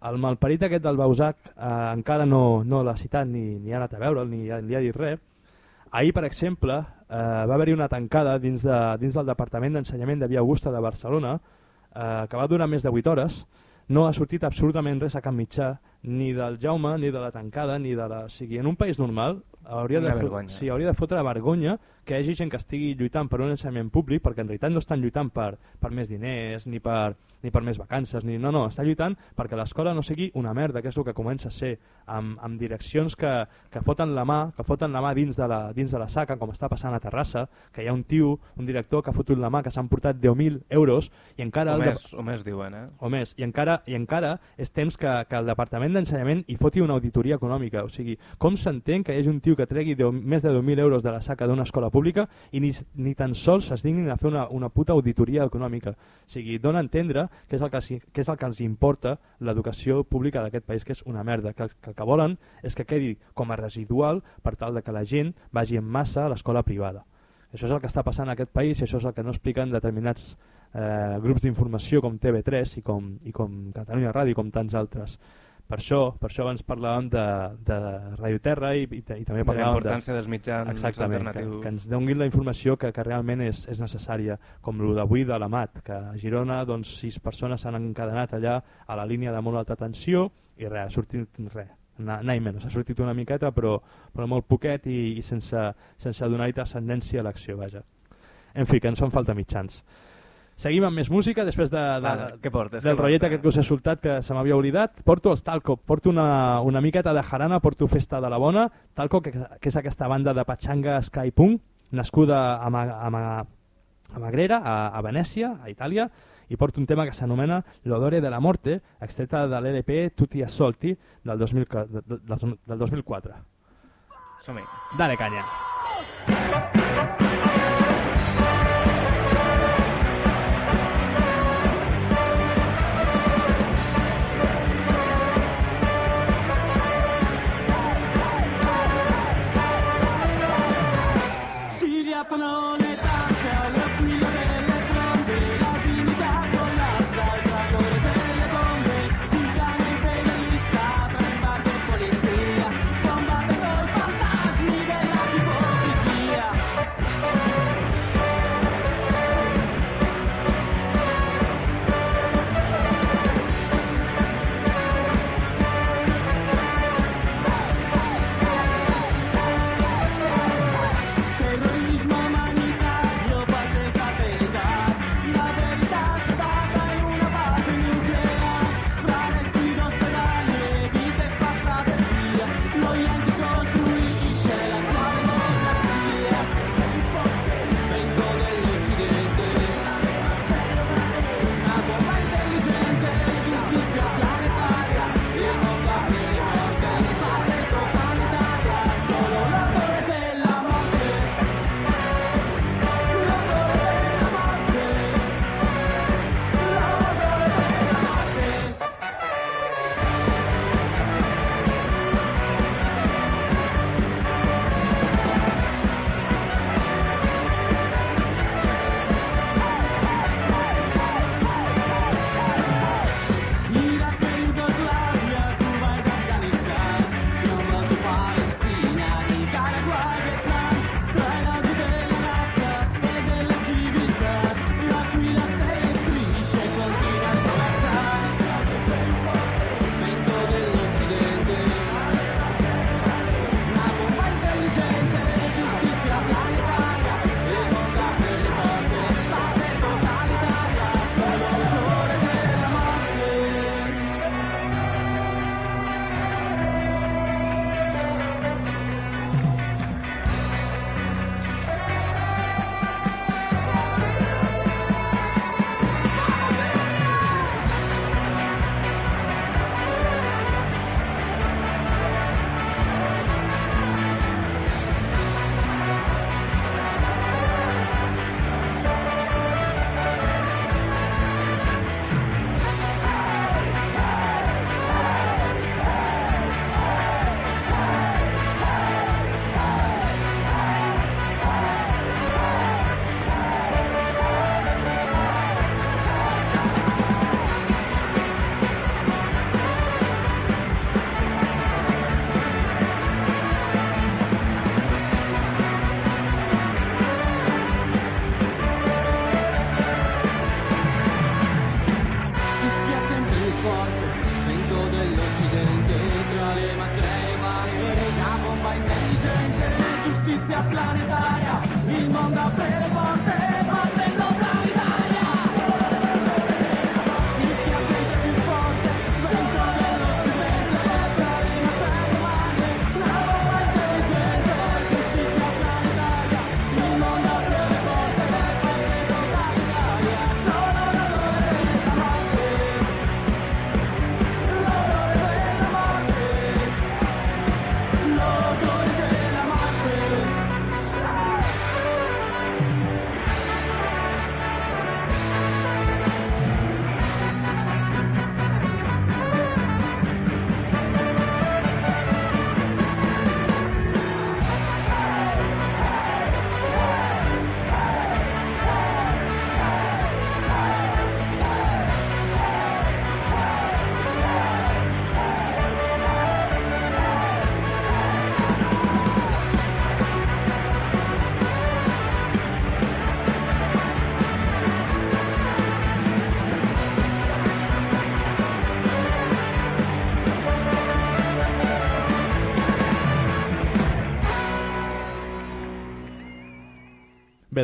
el malparit aquest del Bausac eh, encara no, no l'ha citat ni, ni ha anat a veure'l ni, ni ha dit res. Ahir, per exemple, eh, va haver-hi una tancada dins, de, dins del Departament d'Ensenyament de Via Augusta de Barcelona eh, que va durar més de 8 hores. No ha sortit absolutament res a cap mitjà, ni del Jaume, ni de la tancada, ni de la... O sigui, en un país normal hauria, Una de, vergonya. sí, hauria de fotre vergonya que hi hagi gent que estigui lluitant per un ensenyament públic, perquè en realitat no estan lluitant per, per més diners, ni per, ni per més vacances, ni, no, no, està lluitant perquè l'escola no sigui una merda, que és el que comença a ser, amb, amb direccions que, que foten la mà, que foten la mà dins de la, dins de la saca, com està passant a Terrassa, que hi ha un tio, un director que ha fotut la mà, que s'han portat 10.000 euros, i encara... O el més, o més diuen, eh? o més, i encara, i encara és temps que, que el Departament d'Ensenyament hi foti una auditoria econòmica. O sigui, com s'entén que hi hagi un tio que tregui 10, més de 10.000 euros de la saca d'una escola pública i ni, ni tan sols es dignin a fer una, una puta auditoria econòmica? O sigui, dona a entendre que és el que, que, és el que els importa l'educació pública d'aquest país, que és una merda, que, que el que volen és que quedi com a residual per tal de que la gent vagi en massa a l'escola privada. Això és el que està passant en aquest país i això és el que no expliquen determinats eh, grups d'informació com TV3 i com, i com Catalunya Ràdio i com tants altres. Per això, per això abans parlàvem de, de Radio Terra i, i, i també De la parlàvem importància dels mitjans Exactament, que, alternatius. que ens donin la informació que, que realment és, és necessària, com el d'avui de la MAT, que a Girona doncs, sis persones s'han encadenat allà a la línia de molt alta tensió i res, ha sortit res, na- mai menys, ha sortit una miqueta però, però molt poquet i, i sense, sense donar-hi transcendència a l'acció, vaja. En fi, que ens fan falta mitjans. Seguim amb més música, després de, de, Va, què portes, del rotllet aquest que us he soltat, que se m'havia oblidat. Porto els Talco, porto una, una miqueta de jarana, porto Festa de la Bona, Talco, que, que és aquesta banda de pachanga sky punk, nascuda a, Ma, a, Ma, a Magrera, a, a Venècia, a Itàlia, i porto un tema que s'anomena L'odore de la morte, extreta de l'LP Tutti Assolti del, 2000, de, de, del, del 2004. Som-hi. Dale canya. Si Up happen all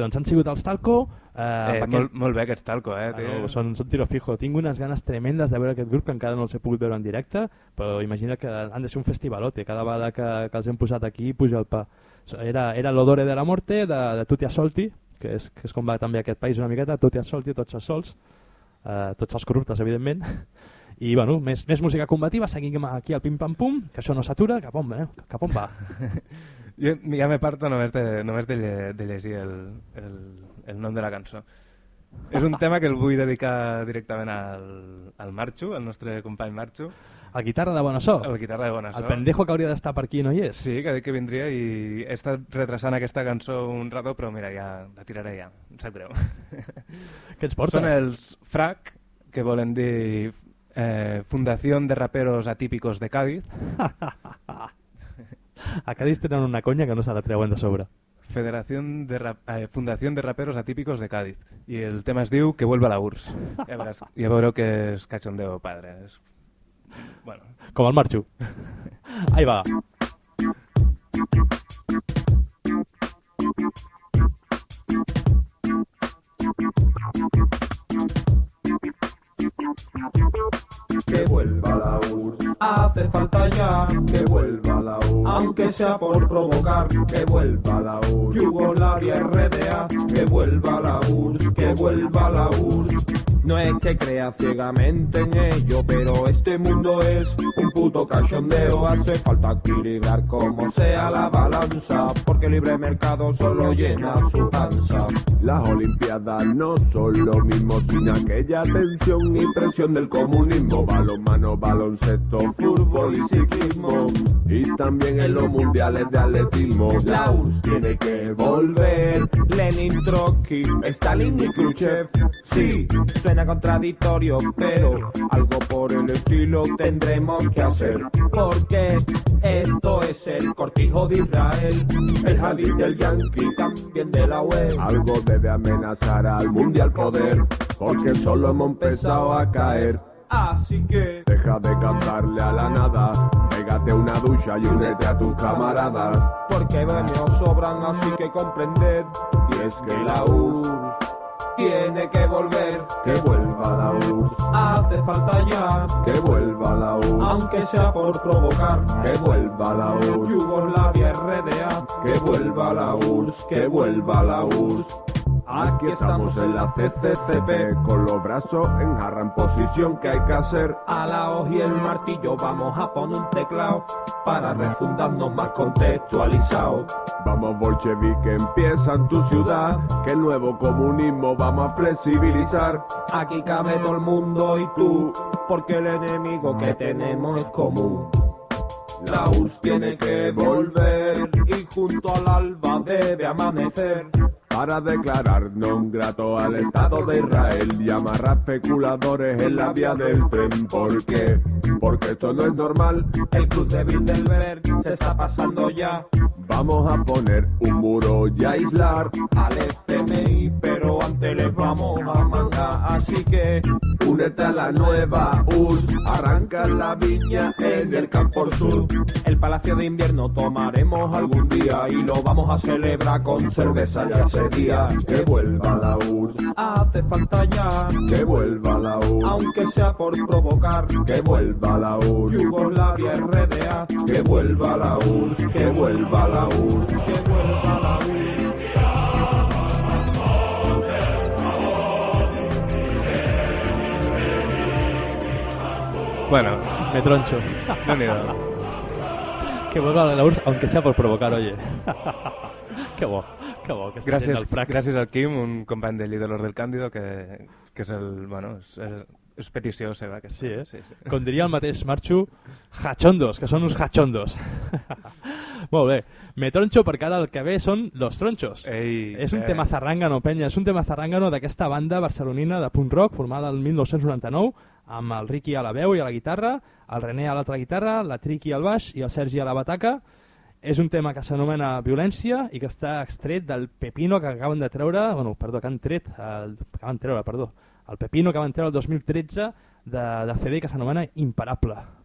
doncs han sigut els Talco. Eh, Eh, amb molt, molt bé aquest talco, eh? Bueno, tio. són, són tiro fijo. Tinc unes ganes tremendes de veure aquest grup que encara no els he pogut veure en directe, però imagina que han de ser un festivalote. Cada vegada que, que els hem posat aquí puja el pa. Era, era l'Odore de la Morte, de, de Tutti Assolti, que és, que és com va també aquest país una miqueta, Tutti Assolti, tots els sols, eh, tots els corruptes, evidentment. I bueno, més, més música combativa, seguim aquí al pim-pam-pum, que això no s'atura, cap on, eh? cap on va? Jo ja me parto només de, només de, lle- de llegir el, el, el nom de la cançó. És un tema que el vull dedicar directament al, al Marxo, al nostre company Marxo, El guitarra de bona so, el guitarra de bona so. el pendejo que hauria d'estar per aquí no hi és. Sí, que dit que vindria i he estat retrasant aquesta cançó un rato, però mira, ja la tiraré ja, em sap greu. Què ens portes? Són els FRAC, que volen dir eh, Fundación de Raperos Atípicos de Cádiz, A Cádiz tenen una conya que no se la treuen de sobre. Federación de Rap- eh, Fundación de Raperos Atípicos de Cádiz. I el tema es diu Que vuelva la URSS. Veuràs, ja veureu que és cachondeo, padre. Bueno, Com el marxo. Ahí va. Que vuelva la URSS. Hace falta ya que vuelva la URSS. Aunque sea por provocar, que vuelva la URSS. Yugoslavia RDA, que vuelva la URSS, que vuelva la URSS. No es que crea ciegamente en ello, pero este mundo es un puto cachondeo. Hace falta equilibrar como sea la balanza, porque el libre mercado solo llena su panza. Las Olimpiadas no son lo mismo sin aquella tensión y presión del comunismo. Balonmano, baloncesto, fútbol y ciclismo. Y también en los mundiales de atletismo. La URSS tiene que volver. Stalin y Khrushchev. Sí, suena contradictorio, pero algo por el estilo tendremos que hacer. Porque esto es el cortijo de Israel, el hadith del yankee, también de la web. Algo debe amenazar al mundial poder, porque solo hemos empezado a caer. Así que Deja de cantarle a la nada, pégate una ducha y únete a tus camaradas. porque premios sobran, así que comprended. Y es que la URSS tiene que volver. Que vuelva la URSS, Hace falta ya, que vuelva la URSS, aunque sea por provocar. que vuelva la URSS, Yugoslavia RDA, que vuelva la URSS, que vuelva la URSS. Aquí estamos en la CCCP con los brazos en jarra en posición que hay que hacer. A la hoja y el martillo vamos a poner un teclado para refundarnos más contextualizado. Vamos bolchevique, empieza en tu ciudad, que el nuevo comunismo vamos a flexibilizar. Aquí cabe todo el mundo y tú, porque el enemigo que tenemos es común. La URSS tiene que volver y junto al alba debe amanecer. Para declarar non grato al Estado de Israel y amarrar especuladores en la vía del tren. ¿Por qué? Porque esto no es normal. El club de Bilderberg se está pasando ya Vamos a poner un muro y aislar. al FMI, pero antes les vamos a mandar. Así que Únete a la nueva US, arranca la viña en el campo sur. el Palacio de Invierno tomaremos algún día y lo vamos a celebrar con cerveza ya Que vuelva la URSS, Hace falta ya, que vuelva la URSS, aunque sea por provocar, que vuelva la URSS, Yugoslavia RDA, que vuelva la URSS, que vuelva la URSS. que vuelva la URSS. Bueno, Me troncho. no que vuelva la URSS, aunque sea por provocar, oye. Qué bo, qué bo, que Gràcies, del frac. gràcies al Quim, un company de l'Ídolos del Càndido, que, que és el... Bueno, és, és, és petició seva. Aquesta. Sí, eh? Sí, sí. Com diria el mateix Marxo, hachondos, que són uns hachondos. Molt bé. Me troncho perquè ara el que ve són Los Tronchos. Ei, és un eh. tema zarrangano, penya, és un tema zarrangano d'aquesta banda barcelonina de punk rock formada el 1999 amb el Ricky a la veu i a la guitarra, el René a l'altra guitarra, la Triqui al baix i el Sergi a la bataca. És un tema que s'anomena Violència i que està extret del Pepino que acaben de treure, bueno, perdó, que han tret, el, que van treure, perdó, el Pepino que van treure el 2013 de, de CD que s'anomena Imparable.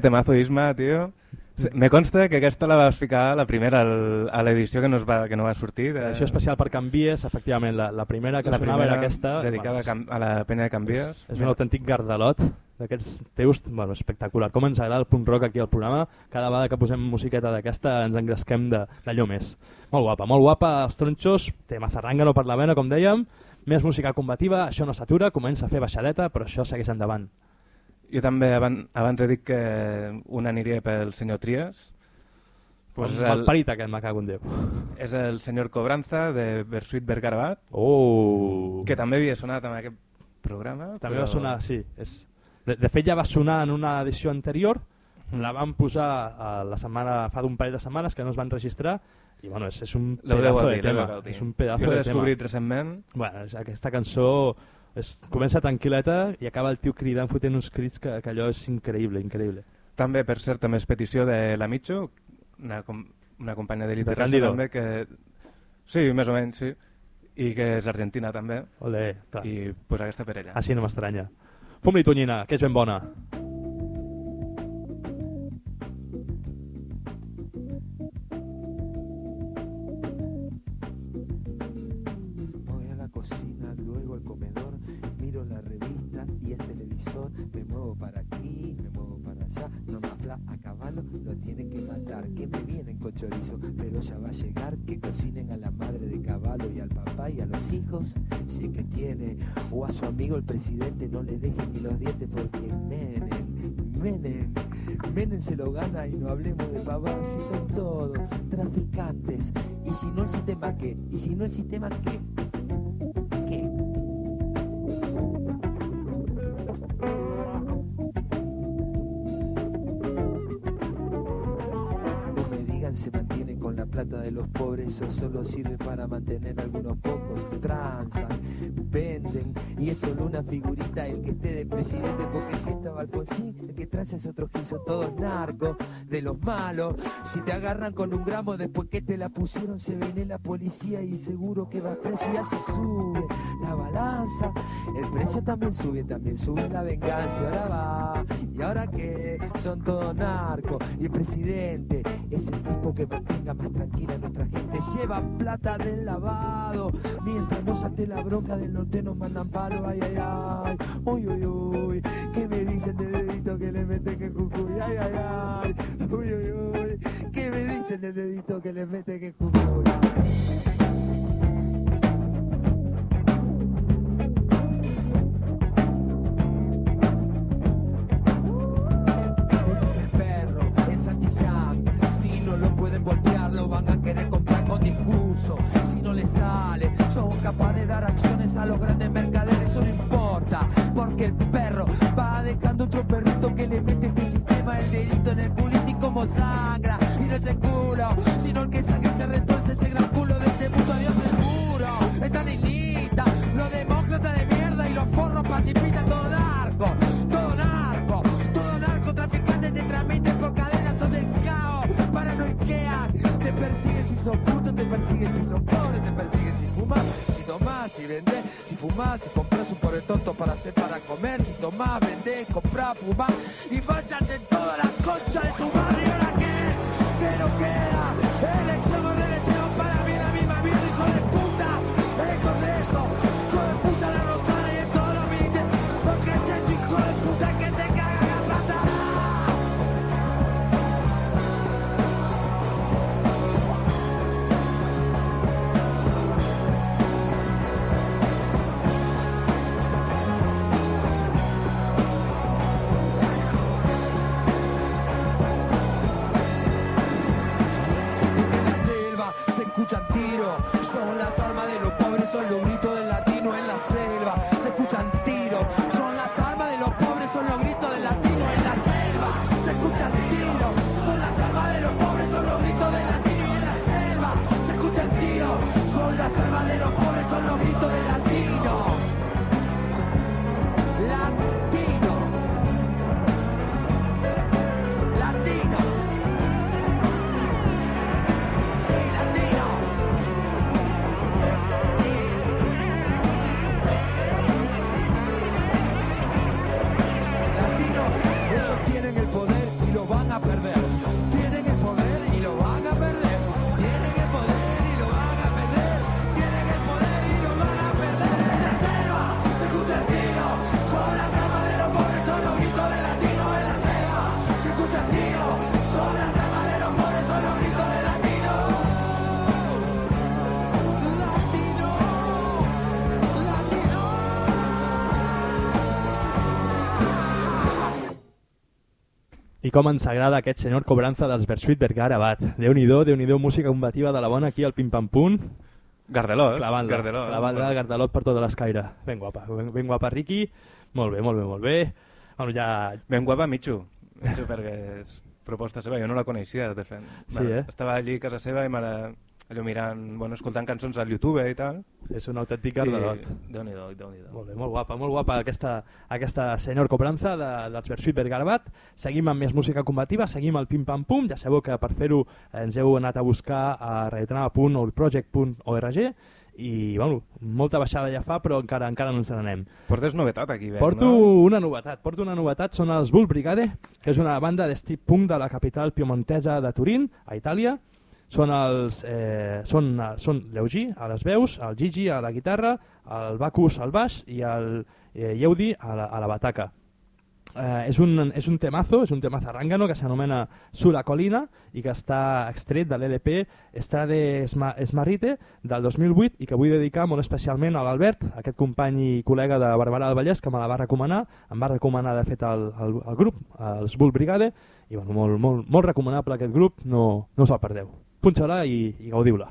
Eh, temazo Isma, tio. Me consta que aquesta la vas ficar la primera a l'edició que, no es va, que no va sortir. De... Edició especial per Canvies, efectivament, la, la primera que La sonava primera era aquesta. dedicada a Cam- a la penya de Canvies. És, és un autèntic gardalot d'aquests teus, bueno, espectacular. Com ens agrada el punt rock aquí al programa, cada vegada que posem musiqueta d'aquesta ens engresquem d'allò més. Molt guapa, molt guapa, els tronxos, tema zarrangano per la vena, com dèiem, més música combativa, això no s'atura, comença a fer baixadeta, però això segueix endavant. Jo també abans, abans he dit que un aniria pel senyor Trias. Pues el... parit aquest, me cago en Déu. És el senyor Cobranza de Versuit Bergarabat. Oh! Que també havia sonat en aquest programa. També però... va sonar, sí. És... De, de fet ja va sonar en una edició anterior, Mm. la van posar a la setmana, fa d'un parell de setmanes que no es van registrar i bueno, és, és un pedazo l'heu de tema. És un pedazo Jo l'he tema. descobrit recentment. Bueno, és, aquesta cançó és, comença tranquil·leta i acaba el tio cridant, fotent uns crits que, que allò és increïble, increïble. També, per cert, també és petició de la Micho, una, com, una companya de Cándido. també, que... Sí, més o menys, sí. I que és argentina també. Olé, clar. I pues aquesta per ella. Així no m'estranya. Fum-li tonyina, que és ben bona. Se lo gana y no hablemos de pavadas, si son todos traficantes, y si no el sistema qué, y si no el sistema ¿Qué? Alfonsín, el que transa es otro gil, son todos narcos, de los malos. Si te agarran con un gramo después que te la pusieron, se viene la policía y seguro que va preso y así sube la balanza. El precio también sube, también sube la venganza. Ahora va, y ahora que son todos narcos. Y el presidente es el tipo que mantenga más tranquila a nuestra gente. Lleva plata del lavado. Mientras nos ate la bronca del norte nos mandan palo. Ay, ay, ay. Uy, uy, uy. ¿Qué me dicen dedito que le mete que Jujuy? Ay, ay, ay. Uy, uy, uy. ¿Qué me dicen del dedito que le mete que Jujuy? Ese es el perro, el Santillán. Si no lo pueden voltear, lo van a querer comprar con discurso. Si no les sale, son capaces de dar acciones a los grandes mercaderes. Eso no importa, porque el perro va dejando otro perrito que le mete este sistema el dedito en el culito y como sangra. Y no es el culo, sino el que saca se retuerce ese gran culo de este mundo. Adiós seguro, están en persiguen si sos puto, te persiguen si sos pobre, te persiguen si fumas, si tomás, si vendés, si fumás, si compras un pobre tonto para hacer para comer, si tomás, vendés, comprás, fumás, y vayas en toda la concha de su madre, ¿y ahora qué? ¿Qué nos queda? I com ens agrada aquest senyor Cobranza dels Versuit Vergara Bat. Déu-n'hi-do, déu nhi déu música combativa de la bona aquí al pim-pam-punt. Gardelot, Clavant-la, Gardelot. clavant-la, Gardelot per tota l'escaire. Ben guapa, ben, ben guapa, Riqui. Molt bé, molt bé, molt bé. Bueno, ja... Ben guapa, Mitxo. Mitxo, perquè és proposta seva, jo no la coneixia, de fet. Sí, eh? Estava allí a casa seva i m'ara allò mirant, bueno, escoltant cançons al YouTube i tal. És un autèntic Gardelot. Déu-n'hi-do, Déu-n'hi-do. Molt bé, molt guapa, molt guapa aquesta, aquesta senyor Cobranza de, dels Versuit Vergarabat. Seguim amb més música combativa, seguim el Pim Pam Pum. Ja sabeu que per fer-ho eh, ens heu anat a buscar a radiotrama.org.org i bueno, molta baixada ja fa però encara encara no ens n'anem. Portes novetat aquí, veig, Porto no? una novetat, porto una novetat, són els Bull Brigade, que és una banda d'estil punk de la capital piemontesa de Turín, a Itàlia. Són els eh, són, són l'Eugi a les veus, el Gigi a la guitarra, el Bacus al baix i el eh, Yeudi a la, a la bataca. Eh, és, un, és un temazo, és un temazo arrangano que s'anomena Sula Colina i que està extret de l'LP Estrade Esma, Esmarrite del 2008 i que vull dedicar molt especialment a l'Albert, aquest company i col·lega de Barberà del Vallès que me la va recomanar, em va recomanar de fet el, el, el grup, els Bull Brigade i bueno, molt, molt, molt recomanable aquest grup, no, no us el perdeu. Punxa-la i, i gaudiu-la.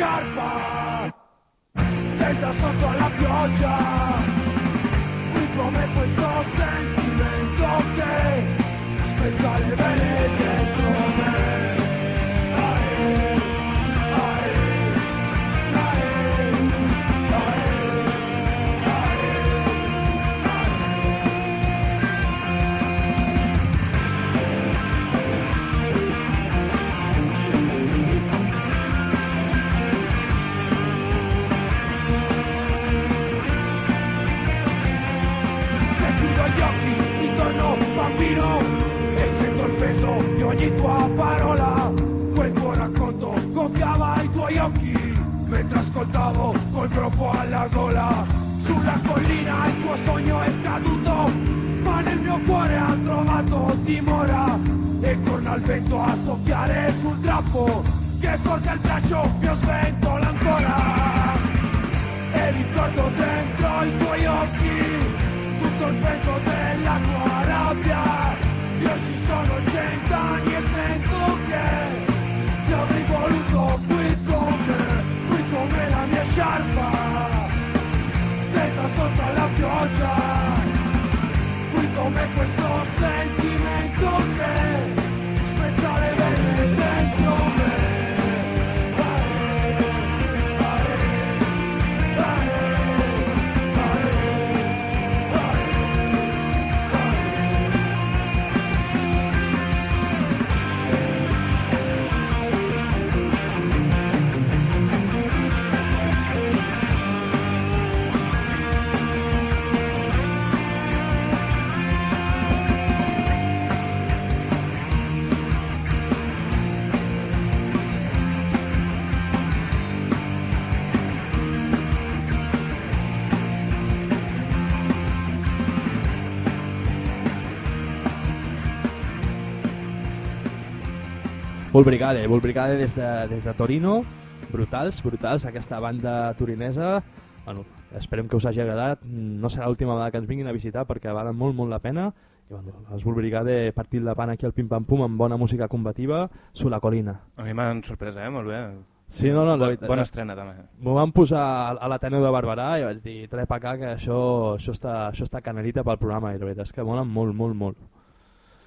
Sciarpa tesa sotto alla pioggia. Qui come questo sentimento che spezza le vene ascoltavo col troppo alla gola. Sulla collina il tuo sogno è caduto ma nel mio cuore ha trovato dimora. E torna il vento a soffiare sul drappo che porta il braccio mio sventola ancora. E ricordo dentro i tuoi occhi tutto il peso della tua rabbia. Io ci sono cent'anni e sento che ti avrei voluto qui con me come la mia sciarpa tesa sotto la pioggia. Qui come questo sentimento che Bull Brigade, Bull Brigade des de, des de Torino, brutals, brutals, aquesta banda torinesa, bueno, esperem que us hagi agradat, no serà l'última vegada que ens vinguin a visitar perquè valen molt molt la pena, i bueno, els Bull Brigade partit la pan aquí al Pim Pam Pum amb bona música combativa, sulla colina. A mi m'han sorprès, eh? Molt bé. Sí, no, no, la veritat, Bona estrena, també. M'ho van posar a- l'Ateneu de Barberà i vaig dir, tre pa acá, que això, això, està, això està canelita pel programa, i la veritat és que molen molt, molt, molt.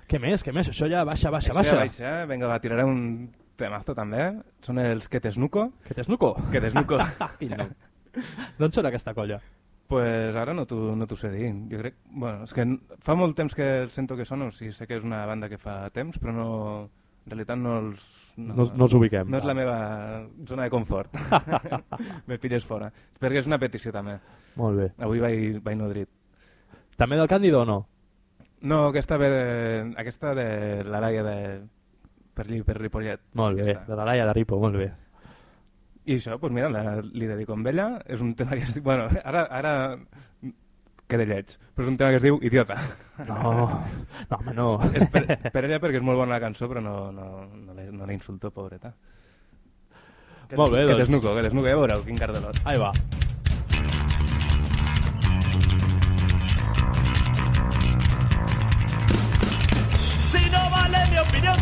Què més, què més? Això ja baixa, baixa, Això baixa. ja baixa. Vinga, va, tiraré un temazo també. Són els Que Tesnuco. Que Tesnuco? Que Tesnuco. D'on són aquesta colla? Pues ara no t'ho no t'ho sé dir. Jo crec... Bueno, és que fa molt temps que sento que sono, o sigui, sé que és una banda que fa temps, però no... En realitat no els... No- no els ubiquem, No és la meva zona de confort. Me pilles fora. Perquè és una petició també. Molt bé. Avui vaig, vaig nodrit. També del Càndido o no? No, aquesta ve de, aquesta de la Laia de... Per, per Ripollet. Molt bé, Aquesta. de la Laia de Ripo, molt bé. I això, doncs mira, la, li dedico amb ella. És un tema que es diu... Bueno, ara, ara queda lleig, però és un tema que es diu Idiota. No, no, home, no. És per, per ella perquè és molt bona la cançó, però no, no, no, la, no la insulto, pobreta. Que, Molt bé, que doncs. desnuco, que desnuco, ja veureu, quin cardelot. Ahí va.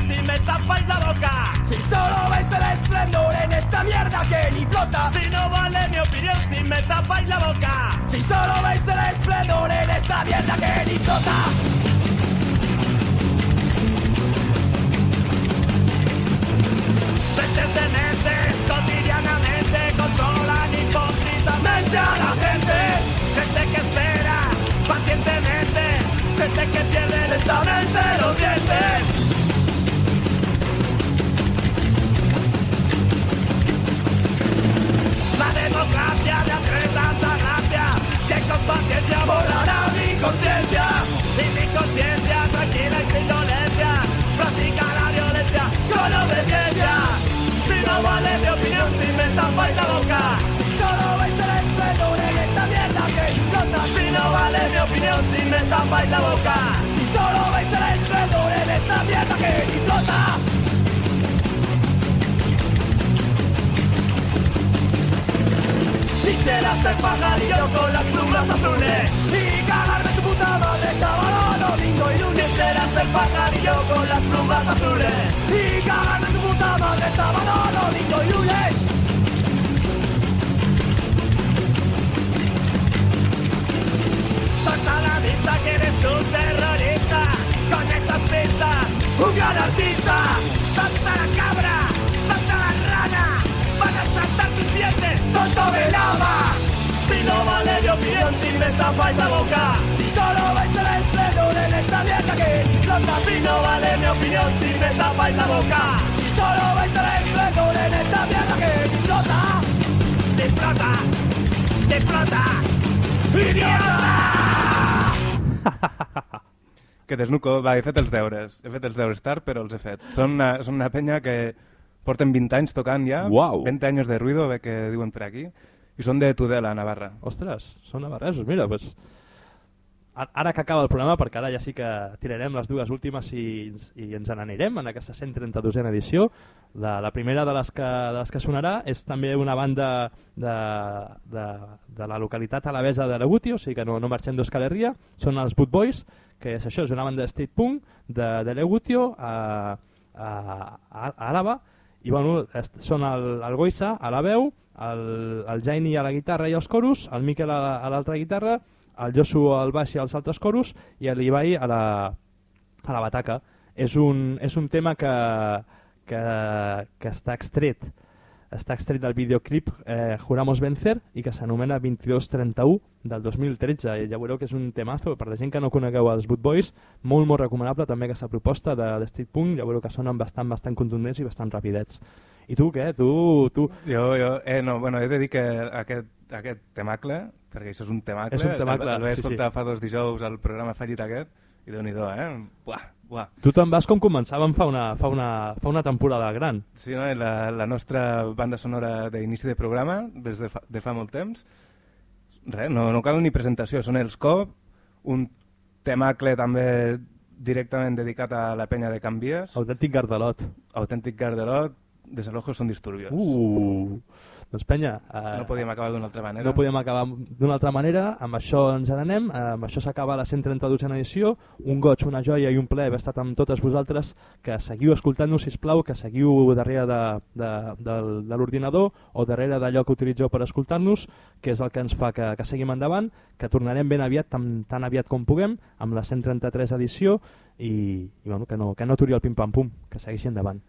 Si me tapáis la boca. Si solo veis el esplendor en esta mierda que ni flota. Si no vale mi opinión, si me tapáis la boca. Si solo veis el esplendor en esta mierda que ni flota. Mentes de cotidianamente controlan hipócritamente a la gente. Gente que espera pacientemente, gente que pierde lentamente los dientes. Borrará mi conciencia y mi conciencia tranquila y sin dolencia practica la violencia con obediencia. Si no vale mi opinión, si me tapáis la boca. Solo veis el esplendor en esta mierda que ni flota. Si no vale mi opinión, si me tapáis la boca. Si solo veis el esplendor en esta mierda que ni Quisiera ser pajarillo con las plumas azules. Y cagarme tu puta madre sábado, domingo y lunes. Quisiera ser pajarillo con las plumas azules. Y cagarme tu puta madre sábado, domingo y lunes. Salta la vista que eres un terrorista. Con esas pistas, un gran artista. Salta la cabra, salta la rana. Van a saltar tus dientes, me tapáis la boca Si solo veis el esplendor en esta mierda que ni flota. Si no vale mi opinión, si me tapáis la boca Si solo veis el esplendor en esta mierda que ni flota. Disfruta, disfruta ¡Idiota! Que desnuco, va, he fet els deures. He fet els deures tard, però els he fet. Són una, són una penya que porten 20 anys tocant ja. Uau. 20 anys de ruido, ve que diuen per aquí. I són de Tudela, Navarra. Ostres, són navarresos, mira, pues... a- ara que acaba el programa, perquè ara ja sí que tirarem les dues últimes i, i ens n'anirem en aquesta 132a edició. La, la primera de les, que, de les que sonarà és també una banda de, de, de la localitat alavesa de Legutio, o sigui que no, no marxem d'Euskal Herria, són els Boot Boys, que és això, és una banda de state punk de, de Legutio a, a, a, Àlava, i bueno, són el, el Goisa a la veu, el, el Jaini a la guitarra i els coros, el Miquel a, la- l'altra guitarra, el Josu al baix i als altres coros i l'Ibai a, la, a la bataca. És un, és un tema que, que, que està extret està extret del videoclip eh, Juramos Vencer i que s'anomena 2231 del 2013 i ja veureu que és un temazo per la gent que no conegueu els Boot Boys molt molt recomanable també aquesta proposta de, de Street Punk ja veureu que sonen bastant bastant contundents i bastant rapidets i tu què? Tu, tu... Jo, jo, eh, no, bueno, he de dir que aquest, aquest temacle, perquè això és un temacle, És un temacle, el, el vaig sí, sí. escoltar fa dos dijous al programa fallit aquest, i déu nhi eh? Buah, buah. Tu te'n vas com començàvem fa una, fa una, fa una temporada gran. Sí, no? I la, la nostra banda sonora d'inici de programa, des de fa, de fa molt temps, res, no, no cal ni presentació, són els COP, un temacle també directament dedicat a la penya de Canvies. Autèntic gardelot. Autèntic gardelot, desalojos són disturbios. Uh, doncs penya... Eh, No podíem acabar d'una altra manera. No podíem acabar d'una altra manera, amb això ens n'anem, eh, amb això s'acaba la 132a edició, un goig, una joia i un plaer haver estat amb totes vosaltres, que seguiu escoltant-nos, sisplau, que seguiu darrere de, de, de, de l'ordinador o darrere d'allò que utilitzeu per escoltar-nos, que és el que ens fa que, que seguim endavant, que tornarem ben aviat, tan, tan aviat com puguem, amb la 133 edició, i, i bueno, que, no, que no aturi el pim-pam-pum, que segueixi endavant.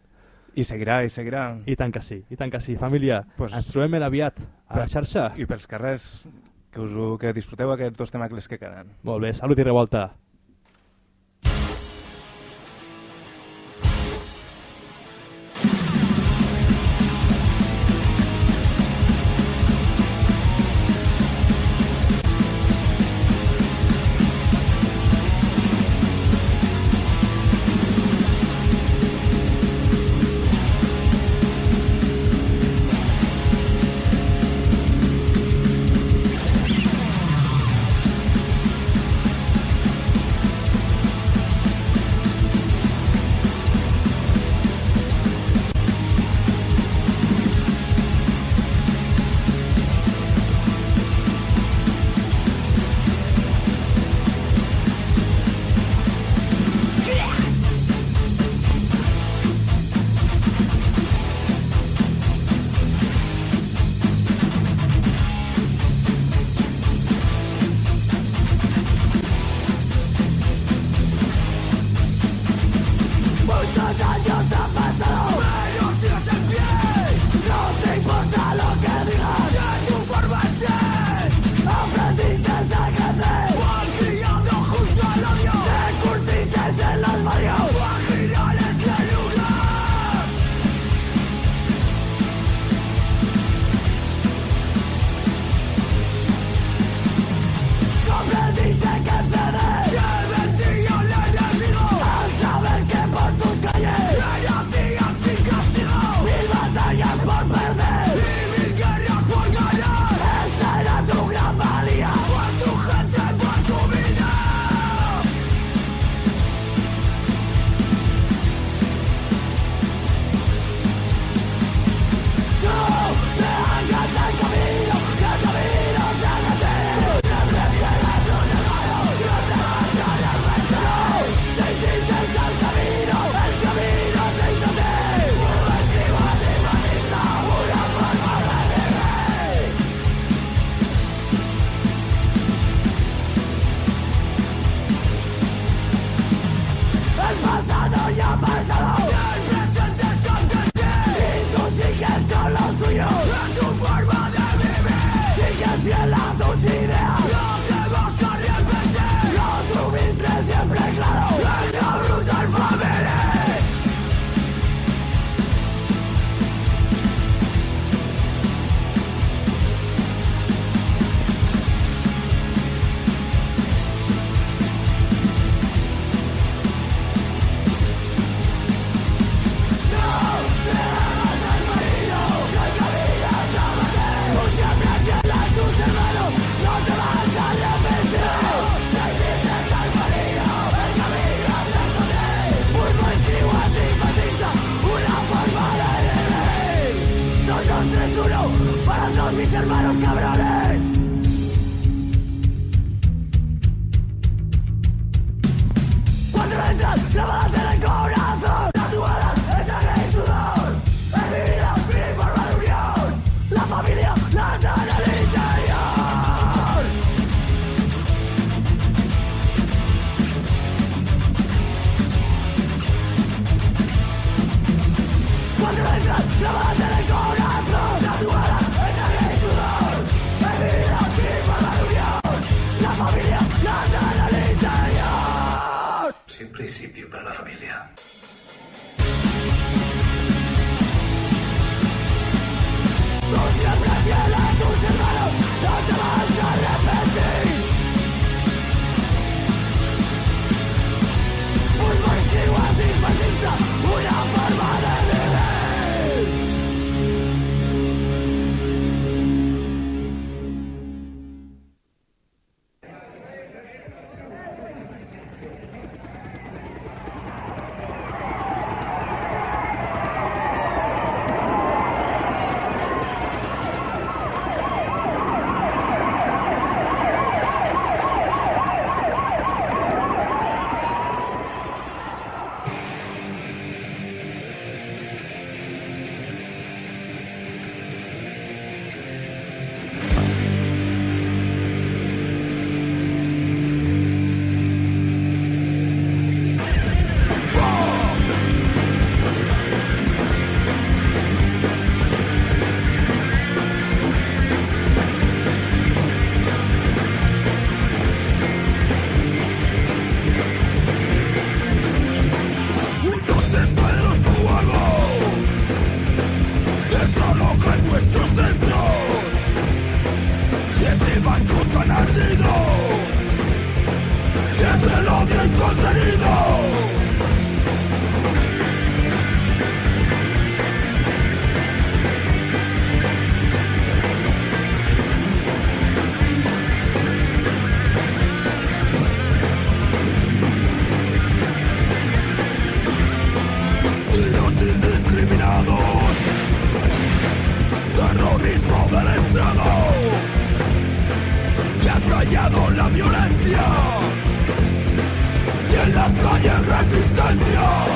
I seguirà, i seguirà. I tant que sí, i tant que sí. Família, Pues- ens trobem ben aviat a la xarxa. I pels carrers, que, us, ho- que disfruteu aquests dos temacles que queden. Molt bé, salut i revolta. Violencia. Y en las calles resistencia